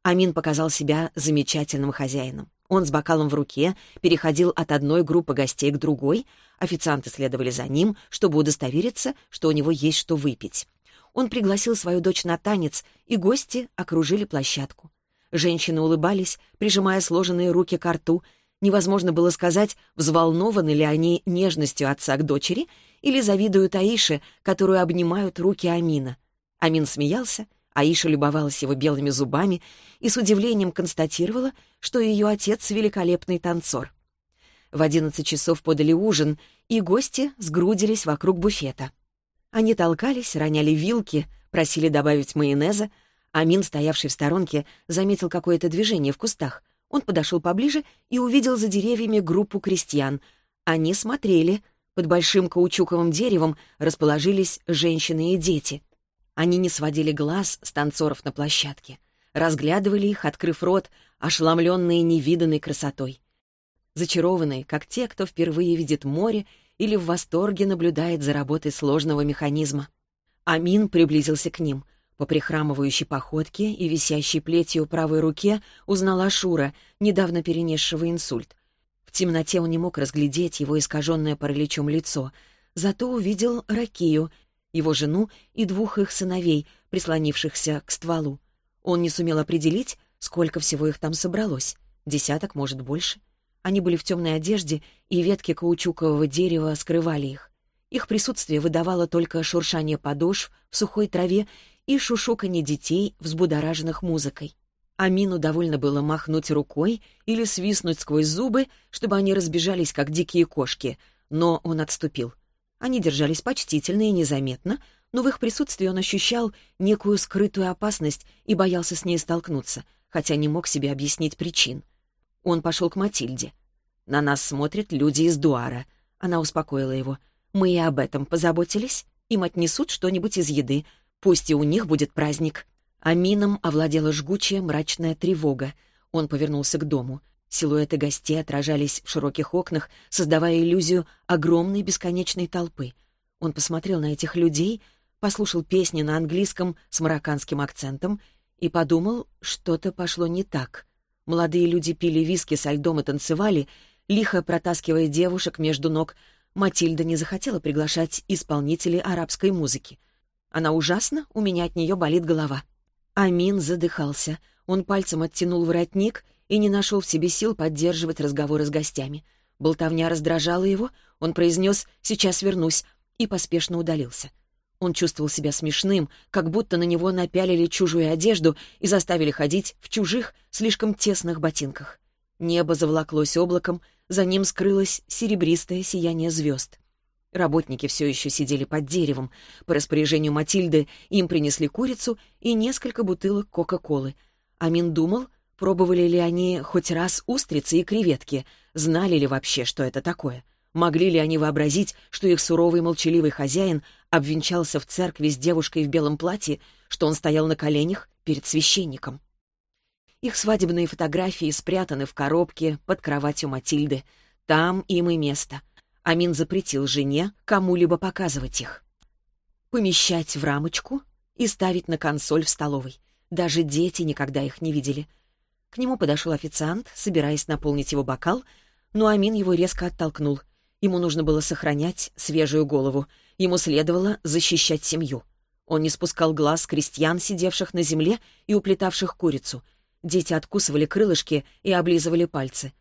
Амин показал себя замечательным хозяином. Он с бокалом в руке переходил от одной группы гостей к другой, официанты следовали за ним, чтобы удостовериться, что у него есть что выпить. Он пригласил свою дочь на танец, и гости окружили площадку. Женщины улыбались, прижимая сложенные руки к рту. Невозможно было сказать, взволнованы ли они нежностью отца к дочери или завидуют Аише, которую обнимают руки Амина. Амин смеялся, Аиша любовалась его белыми зубами и с удивлением констатировала, что ее отец — великолепный танцор. В одиннадцать часов подали ужин, и гости сгрудились вокруг буфета. Они толкались, роняли вилки, просили добавить майонеза. Амин, стоявший в сторонке, заметил какое-то движение в кустах. Он подошел поближе и увидел за деревьями группу крестьян. Они смотрели. Под большим каучуковым деревом расположились женщины и дети — они не сводили глаз с танцоров на площадке, разглядывали их, открыв рот, ошеломленные невиданной красотой. Зачарованные, как те, кто впервые видит море или в восторге наблюдает за работой сложного механизма. Амин приблизился к ним. По прихрамывающей походке и висящей плетью правой руке узнала Шура, недавно перенесшего инсульт. В темноте он не мог разглядеть его искаженное параличом лицо, зато увидел Ракию, его жену и двух их сыновей, прислонившихся к стволу. Он не сумел определить, сколько всего их там собралось. Десяток, может, больше. Они были в темной одежде, и ветки каучукового дерева скрывали их. Их присутствие выдавало только шуршание подошв в сухой траве и шушуканье детей, взбудораженных музыкой. Амину довольно было махнуть рукой или свистнуть сквозь зубы, чтобы они разбежались, как дикие кошки, но он отступил. Они держались почтительно и незаметно, но в их присутствии он ощущал некую скрытую опасность и боялся с ней столкнуться, хотя не мог себе объяснить причин. Он пошел к Матильде. «На нас смотрят люди из Дуара». Она успокоила его. «Мы и об этом позаботились. Им отнесут что-нибудь из еды. Пусть и у них будет праздник». Амином овладела жгучая мрачная тревога. Он повернулся к дому. Силуэты гостей отражались в широких окнах, создавая иллюзию огромной бесконечной толпы. Он посмотрел на этих людей, послушал песни на английском с марокканским акцентом и подумал, что-то пошло не так. Молодые люди пили виски со льдом и танцевали, лихо протаскивая девушек между ног. Матильда не захотела приглашать исполнителей арабской музыки. Она ужасна, у меня от нее болит голова. Амин задыхался. Он пальцем оттянул воротник — и не нашел в себе сил поддерживать разговоры с гостями. Болтовня раздражала его, он произнес «сейчас вернусь» и поспешно удалился. Он чувствовал себя смешным, как будто на него напялили чужую одежду и заставили ходить в чужих, слишком тесных ботинках. Небо заволоклось облаком, за ним скрылось серебристое сияние звезд. Работники все еще сидели под деревом. По распоряжению Матильды им принесли курицу и несколько бутылок Кока-Колы. Амин думал, Пробовали ли они хоть раз устрицы и креветки? Знали ли вообще, что это такое? Могли ли они вообразить, что их суровый молчаливый хозяин обвенчался в церкви с девушкой в белом платье, что он стоял на коленях перед священником? Их свадебные фотографии спрятаны в коробке под кроватью Матильды. Там им и место. Амин запретил жене кому-либо показывать их. Помещать в рамочку и ставить на консоль в столовой. Даже дети никогда их не видели — к нему подошел официант, собираясь наполнить его бокал, но Амин его резко оттолкнул. Ему нужно было сохранять свежую голову. Ему следовало защищать семью. Он не спускал глаз крестьян, сидевших на земле и уплетавших курицу. Дети откусывали крылышки и облизывали пальцы.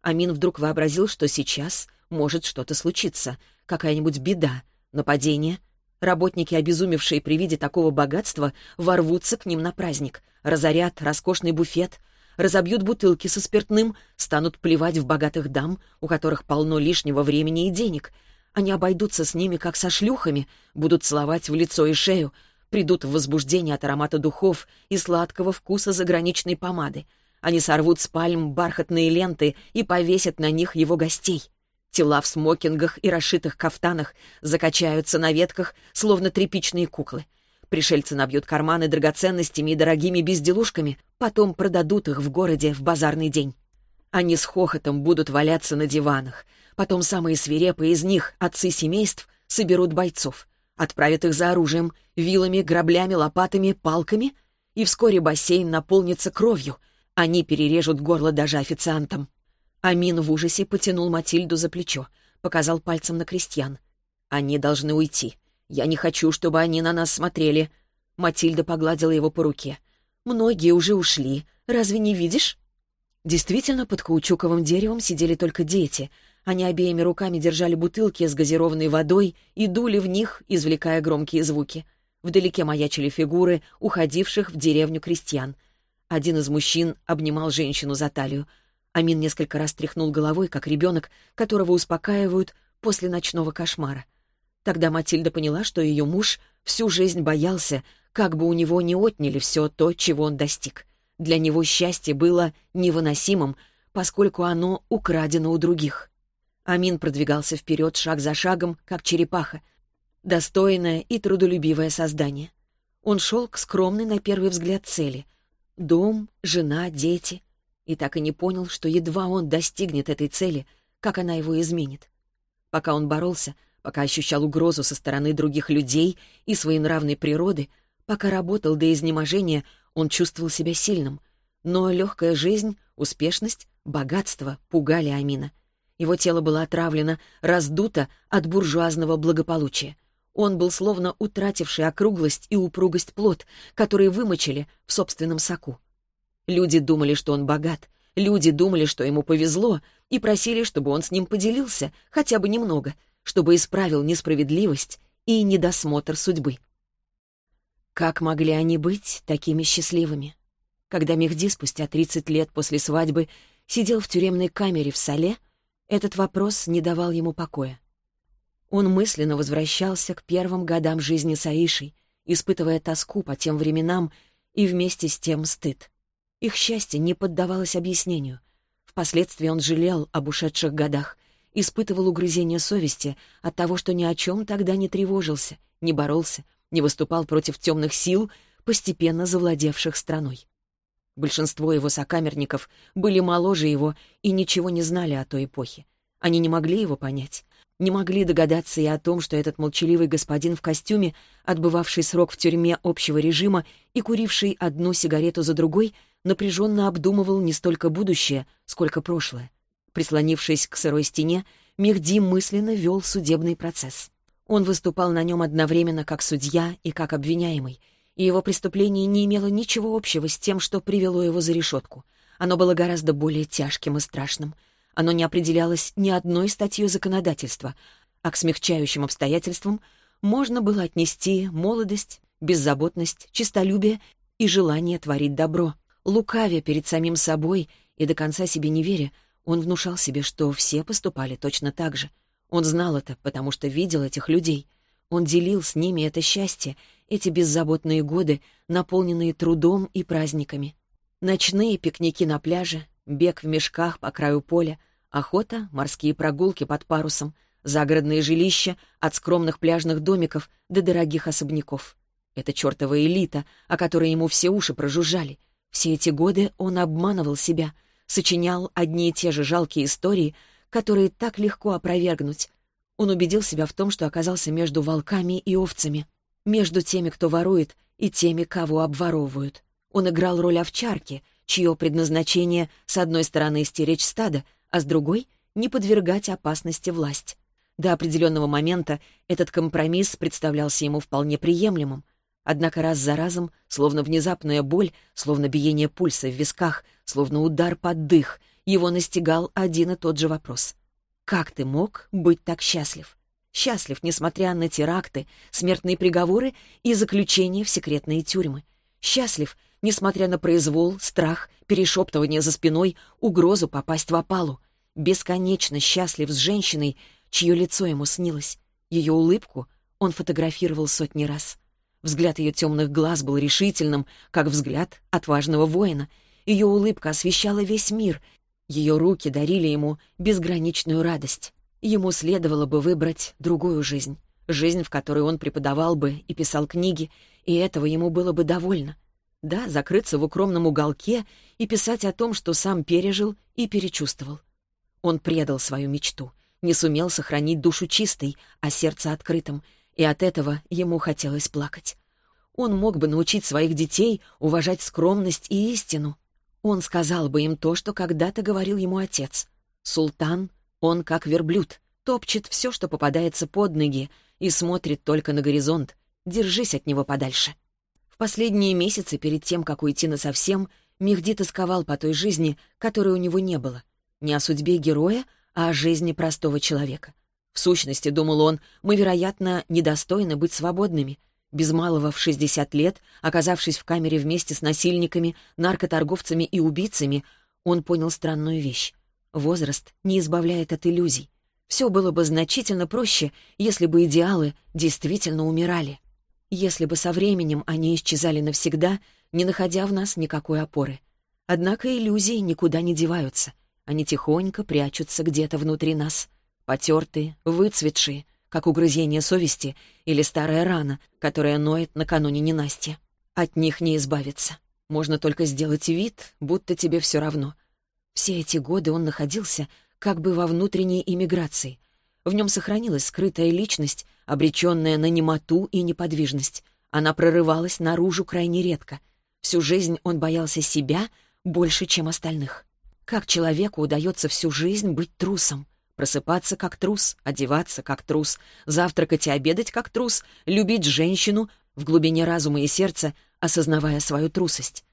Амин вдруг вообразил, что сейчас может что-то случиться, какая-нибудь беда, нападение. Работники, обезумевшие при виде такого богатства, ворвутся к ним на праздник, разорят роскошный буфет — разобьют бутылки со спиртным, станут плевать в богатых дам, у которых полно лишнего времени и денег. Они обойдутся с ними, как со шлюхами, будут целовать в лицо и шею, придут в возбуждение от аромата духов и сладкого вкуса заграничной помады. Они сорвут с пальм бархатные ленты и повесят на них его гостей. Тела в смокингах и расшитых кафтанах закачаются на ветках, словно тряпичные куклы. Пришельцы набьют карманы драгоценностями и дорогими безделушками, потом продадут их в городе в базарный день. Они с хохотом будут валяться на диванах. Потом самые свирепые из них, отцы семейств, соберут бойцов. Отправят их за оружием, вилами, граблями, лопатами, палками. И вскоре бассейн наполнится кровью. Они перережут горло даже официантам. Амин в ужасе потянул Матильду за плечо, показал пальцем на крестьян. «Они должны уйти. Я не хочу, чтобы они на нас смотрели». Матильда погладила его по руке. «Многие уже ушли. Разве не видишь?» Действительно, под каучуковым деревом сидели только дети. Они обеими руками держали бутылки с газированной водой и дули в них, извлекая громкие звуки. Вдалеке маячили фигуры, уходивших в деревню крестьян. Один из мужчин обнимал женщину за талию. Амин несколько раз тряхнул головой, как ребенок, которого успокаивают после ночного кошмара. Тогда Матильда поняла, что ее муж всю жизнь боялся, как бы у него не отняли все то, чего он достиг. Для него счастье было невыносимым, поскольку оно украдено у других. Амин продвигался вперед шаг за шагом, как черепаха. Достойное и трудолюбивое создание. Он шел к скромной на первый взгляд цели. Дом, жена, дети. И так и не понял, что едва он достигнет этой цели, как она его изменит. Пока он боролся, пока ощущал угрозу со стороны других людей и своей нравной природы, Пока работал до изнеможения, он чувствовал себя сильным. Но легкая жизнь, успешность, богатство пугали Амина. Его тело было отравлено, раздуто от буржуазного благополучия. Он был словно утративший округлость и упругость плод, которые вымочили в собственном соку. Люди думали, что он богат, люди думали, что ему повезло, и просили, чтобы он с ним поделился, хотя бы немного, чтобы исправил несправедливость и недосмотр судьбы. Как могли они быть такими счастливыми? Когда Мехди спустя 30 лет после свадьбы сидел в тюремной камере в Сале, этот вопрос не давал ему покоя. Он мысленно возвращался к первым годам жизни с Аишей, испытывая тоску по тем временам и вместе с тем стыд. Их счастье не поддавалось объяснению. Впоследствии он жалел об ушедших годах, испытывал угрызение совести от того, что ни о чем тогда не тревожился, не боролся, не выступал против темных сил, постепенно завладевших страной. Большинство его сокамерников были моложе его и ничего не знали о той эпохе. Они не могли его понять не могли догадаться и о том, что этот молчаливый господин в костюме, отбывавший срок в тюрьме общего режима и куривший одну сигарету за другой, напряженно обдумывал не столько будущее, сколько прошлое. Прислонившись к сырой стене, Мехди мысленно вел судебный процесс. Он выступал на нем одновременно как судья и как обвиняемый, и его преступление не имело ничего общего с тем, что привело его за решетку. Оно было гораздо более тяжким и страшным — оно не определялось ни одной статьей законодательства, а к смягчающим обстоятельствам можно было отнести молодость, беззаботность, честолюбие и желание творить добро. Лукавя перед самим собой и до конца себе не веря, он внушал себе, что все поступали точно так же. Он знал это, потому что видел этих людей. Он делил с ними это счастье, эти беззаботные годы, наполненные трудом и праздниками. Ночные пикники на пляже, бег в мешках по краю поля, охота, морские прогулки под парусом, загородные жилища от скромных пляжных домиков до дорогих особняков. Это чертова элита, о которой ему все уши прожужжали. Все эти годы он обманывал себя, сочинял одни и те же жалкие истории, которые так легко опровергнуть. Он убедил себя в том, что оказался между волками и овцами, между теми, кто ворует, и теми, кого обворовывают. Он играл роль овчарки — чье предназначение с одной стороны стеречь стадо, а с другой — не подвергать опасности власть. До определенного момента этот компромисс представлялся ему вполне приемлемым. Однако раз за разом, словно внезапная боль, словно биение пульса в висках, словно удар под дых, его настигал один и тот же вопрос. «Как ты мог быть так счастлив?» Счастлив, несмотря на теракты, смертные приговоры и заключения в секретные тюрьмы. Счастлив, несмотря на произвол, страх, перешептывание за спиной, угрозу попасть в опалу. Бесконечно счастлив с женщиной, чье лицо ему снилось. Ее улыбку он фотографировал сотни раз. Взгляд ее темных глаз был решительным, как взгляд отважного воина. Ее улыбка освещала весь мир. Ее руки дарили ему безграничную радость. Ему следовало бы выбрать другую жизнь. Жизнь, в которой он преподавал бы и писал книги, и этого ему было бы довольно. Да, закрыться в укромном уголке и писать о том, что сам пережил и перечувствовал. Он предал свою мечту, не сумел сохранить душу чистой, а сердце открытым, и от этого ему хотелось плакать. Он мог бы научить своих детей уважать скромность и истину. Он сказал бы им то, что когда-то говорил ему отец. Султан, он как верблюд, топчет все, что попадается под ноги, и смотрит только на горизонт. Держись от него подальше. В последние месяцы перед тем, как уйти насовсем, Мехди тосковал по той жизни, которой у него не было. Не о судьбе героя, а о жизни простого человека. В сущности, думал он, мы, вероятно, недостойны быть свободными. Без малого в 60 лет, оказавшись в камере вместе с насильниками, наркоторговцами и убийцами, он понял странную вещь. Возраст не избавляет от иллюзий. Все было бы значительно проще, если бы идеалы действительно умирали если бы со временем они исчезали навсегда, не находя в нас никакой опоры. Однако иллюзии никуда не деваются. Они тихонько прячутся где-то внутри нас, потертые, выцветшие, как угрызение совести или старая рана, которая ноет накануне ненастья. От них не избавиться. Можно только сделать вид, будто тебе все равно. Все эти годы он находился как бы во внутренней иммиграции. В нем сохранилась скрытая личность, обреченная на немоту и неподвижность. Она прорывалась наружу крайне редко. Всю жизнь он боялся себя больше, чем остальных. Как человеку удается всю жизнь быть трусом? Просыпаться как трус, одеваться как трус, завтракать и обедать как трус, любить женщину в глубине разума и сердца, осознавая свою трусость.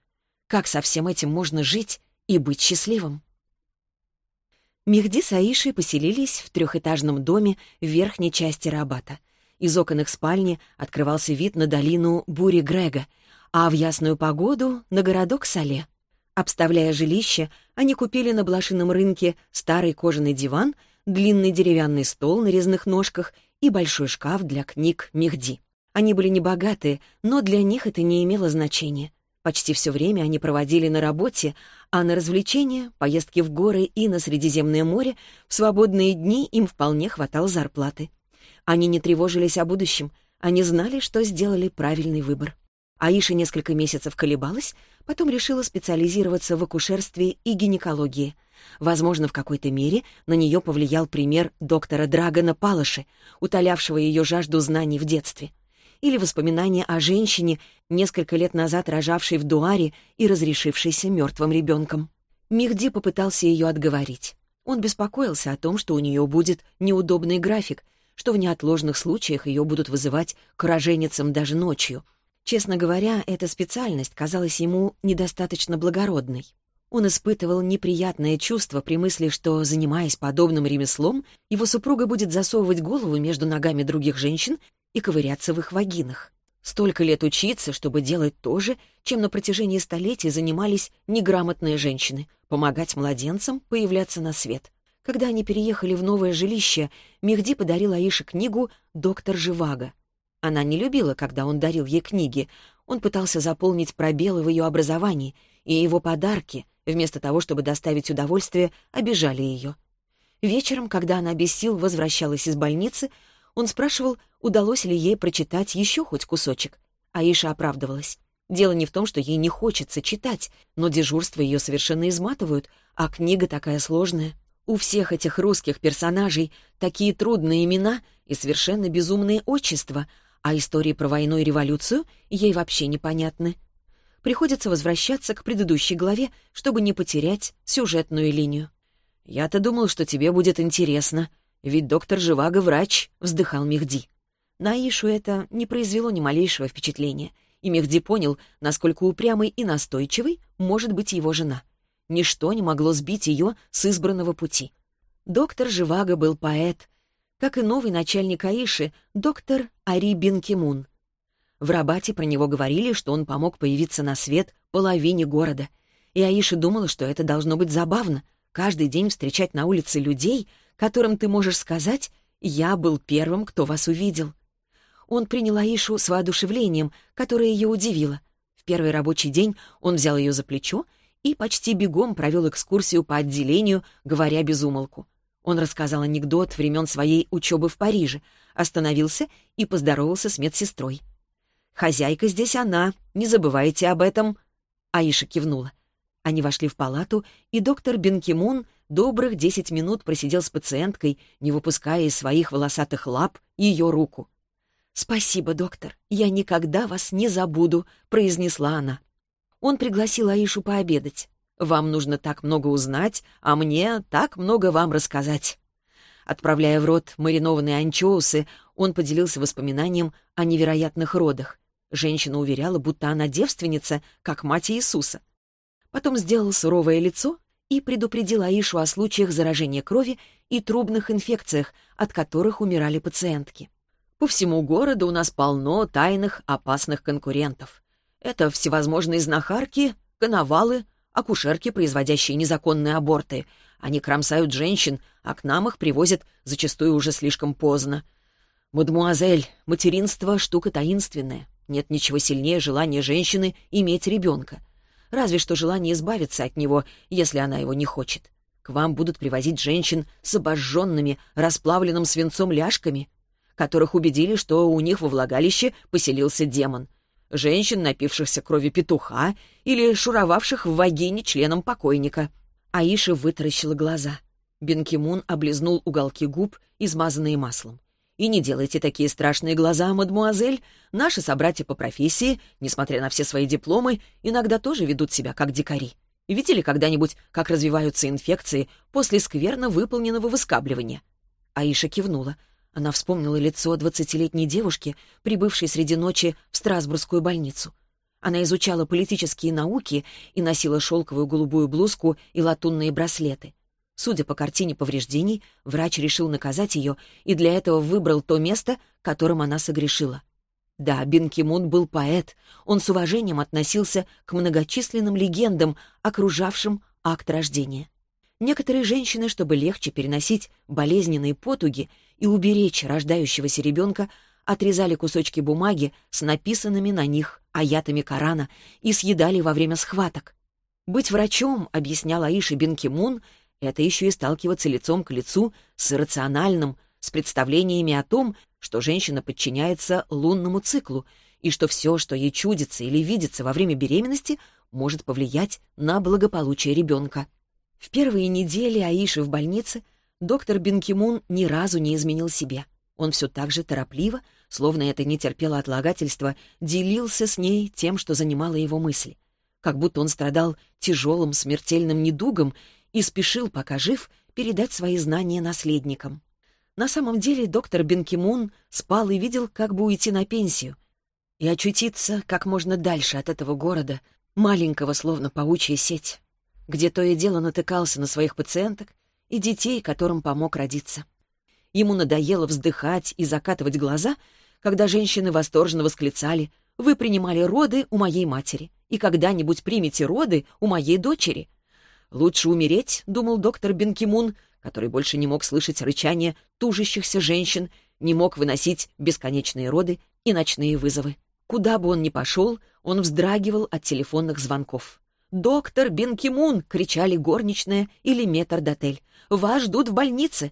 Как со всем этим можно жить и быть счастливым? Мехди с Аишей поселились в трехэтажном доме в верхней части Рабата. Из окон их спальни открывался вид на долину Бури Грега, а в ясную погоду — на городок Сале. Обставляя жилище, они купили на блошином рынке старый кожаный диван — длинный деревянный стол на резных ножках и большой шкаф для книг Мехди. Они были небогатые, но для них это не имело значения. Почти все время они проводили на работе, а на развлечения, поездки в горы и на Средиземное море в свободные дни им вполне хватало зарплаты. Они не тревожились о будущем, они знали, что сделали правильный выбор. Аиша несколько месяцев колебалась, потом решила специализироваться в акушерстве и гинекологии. Возможно, в какой-то мере на нее повлиял пример доктора Драгона Палаши, утолявшего ее жажду знаний в детстве. Или воспоминания о женщине, несколько лет назад рожавшей в Дуаре и разрешившейся мертвым ребенком. Михди попытался ее отговорить. Он беспокоился о том, что у нее будет неудобный график, что в неотложных случаях ее будут вызывать к роженицам даже ночью. Честно говоря, эта специальность казалась ему недостаточно благородной. Он испытывал неприятное чувство при мысли, что, занимаясь подобным ремеслом, его супруга будет засовывать голову между ногами других женщин и ковыряться в их вагинах. Столько лет учиться, чтобы делать то же, чем на протяжении столетий занимались неграмотные женщины — помогать младенцам появляться на свет. Когда они переехали в новое жилище, Мехди подарил Аише книгу «Доктор Живаго». Она не любила, когда он дарил ей книги. Он пытался заполнить пробелы в ее образовании, и его подарки — Вместо того, чтобы доставить удовольствие, обижали ее. Вечером, когда она без сил возвращалась из больницы, он спрашивал, удалось ли ей прочитать еще хоть кусочек. Аиша оправдывалась. Дело не в том, что ей не хочется читать, но дежурства ее совершенно изматывают, а книга такая сложная. У всех этих русских персонажей такие трудные имена и совершенно безумные отчества, а истории про войну и революцию ей вообще непонятны приходится возвращаться к предыдущей главе, чтобы не потерять сюжетную линию. «Я-то думал, что тебе будет интересно, ведь доктор Живаго врач», — вздыхал Мехди. На Ишу это не произвело ни малейшего впечатления, и Мехди понял, насколько упрямой и настойчивой может быть его жена. Ничто не могло сбить ее с избранного пути. Доктор Живаго был поэт, как и новый начальник Аиши, доктор Ари Бин Кимун — в Рабате про него говорили, что он помог появиться на свет половине города. И Аиша думала, что это должно быть забавно — каждый день встречать на улице людей, которым ты можешь сказать «Я был первым, кто вас увидел». Он принял Аишу с воодушевлением, которое ее удивило. В первый рабочий день он взял ее за плечо и почти бегом провел экскурсию по отделению, говоря без умолку. Он рассказал анекдот времен своей учебы в Париже, остановился и поздоровался с медсестрой. Хозяйка здесь она, не забывайте об этом». Аиша кивнула. Они вошли в палату, и доктор Бенкимун добрых десять минут просидел с пациенткой, не выпуская из своих волосатых лап ее руку. «Спасибо, доктор, я никогда вас не забуду», — произнесла она. Он пригласил Аишу пообедать. «Вам нужно так много узнать, а мне так много вам рассказать». Отправляя в рот маринованные анчоусы, он поделился воспоминанием о невероятных родах. Женщина уверяла, будто она девственница, как мать Иисуса. Потом сделал суровое лицо и предупредил Аишу о случаях заражения крови и трубных инфекциях, от которых умирали пациентки. По всему городу у нас полно тайных, опасных конкурентов. Это всевозможные знахарки, коновалы, акушерки, производящие незаконные аборты. Они кромсают женщин, а к нам их привозят зачастую уже слишком поздно. «Мадемуазель, материнство — штука таинственная. Нет ничего сильнее желания женщины иметь ребенка. Разве что желание избавиться от него, если она его не хочет. К вам будут привозить женщин с обожженными, расплавленным свинцом ляжками, которых убедили, что у них во влагалище поселился демон. Женщин, напившихся крови петуха или шуровавших в вагине членом покойника. Аиша вытаращила глаза. Бенкимун облизнул уголки губ, измазанные маслом. И не делайте такие страшные глаза, мадмуазель. Наши собратья по профессии, несмотря на все свои дипломы, иногда тоже ведут себя как дикари. Видели когда-нибудь, как развиваются инфекции после скверно выполненного выскабливания?» Аиша кивнула. Она вспомнила лицо двадцатилетней девушки, прибывшей среди ночи в Страсбургскую больницу. Она изучала политические науки и носила шелковую голубую блузку и латунные браслеты. Судя по картине повреждений, врач решил наказать ее и для этого выбрал то место, которым она согрешила. Да, Бин Кимун был поэт, он с уважением относился к многочисленным легендам, окружавшим акт рождения. Некоторые женщины, чтобы легче переносить болезненные потуги и уберечь рождающегося ребенка, отрезали кусочки бумаги с написанными на них аятами Корана и съедали во время схваток. Быть врачом, объяснял Аиша Бин Кимун, это еще и сталкиваться лицом к лицу с иррациональным, с представлениями о том, что женщина подчиняется лунному циклу и что все, что ей чудится или видится во время беременности, может повлиять на благополучие ребенка. В первые недели Аиши в больнице доктор Бенкимун ни разу не изменил себе. Он все так же торопливо, словно это не терпело отлагательства, делился с ней тем, что занимало его мысли. Как будто он страдал тяжелым смертельным недугом и спешил, пока жив, передать свои знания наследникам. На самом деле доктор Бенкимун спал и видел, как бы уйти на пенсию и очутиться как можно дальше от этого города, маленького, словно паучья сеть, где то и дело натыкался на своих пациенток и детей, которым помог родиться. Ему надоело вздыхать и закатывать глаза, когда женщины восторженно восклицали «Вы принимали роды у моей матери, и когда-нибудь примете роды у моей дочери». «Лучше умереть», — думал доктор Бенкимун, который больше не мог слышать рычание тужащихся женщин, не мог выносить бесконечные роды и ночные вызовы. Куда бы он ни пошел, он вздрагивал от телефонных звонков. «Доктор Бенкимун!» — кричали горничная или метрдотель. «Вас ждут в больнице!»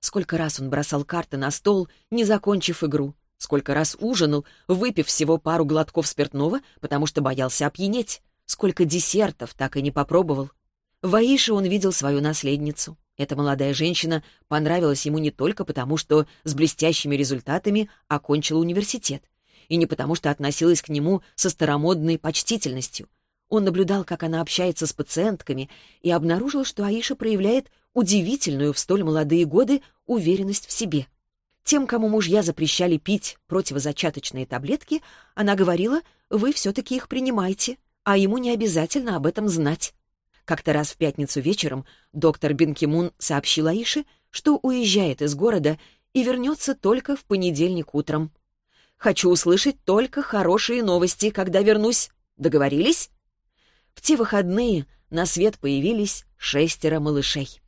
Сколько раз он бросал карты на стол, не закончив игру. Сколько раз ужинал, выпив всего пару глотков спиртного, потому что боялся опьянеть. Сколько десертов так и не попробовал. В Аише он видел свою наследницу. Эта молодая женщина понравилась ему не только потому, что с блестящими результатами окончила университет, и не потому, что относилась к нему со старомодной почтительностью. Он наблюдал, как она общается с пациентками, и обнаружил, что Аиша проявляет удивительную в столь молодые годы уверенность в себе. Тем, кому мужья запрещали пить противозачаточные таблетки, она говорила, вы все-таки их принимайте, а ему не обязательно об этом знать. Как-то раз в пятницу вечером доктор Бенкимун сообщил Аише, что уезжает из города и вернется только в понедельник утром. «Хочу услышать только хорошие новости, когда вернусь. Договорились?» В те выходные на свет появились шестеро малышей.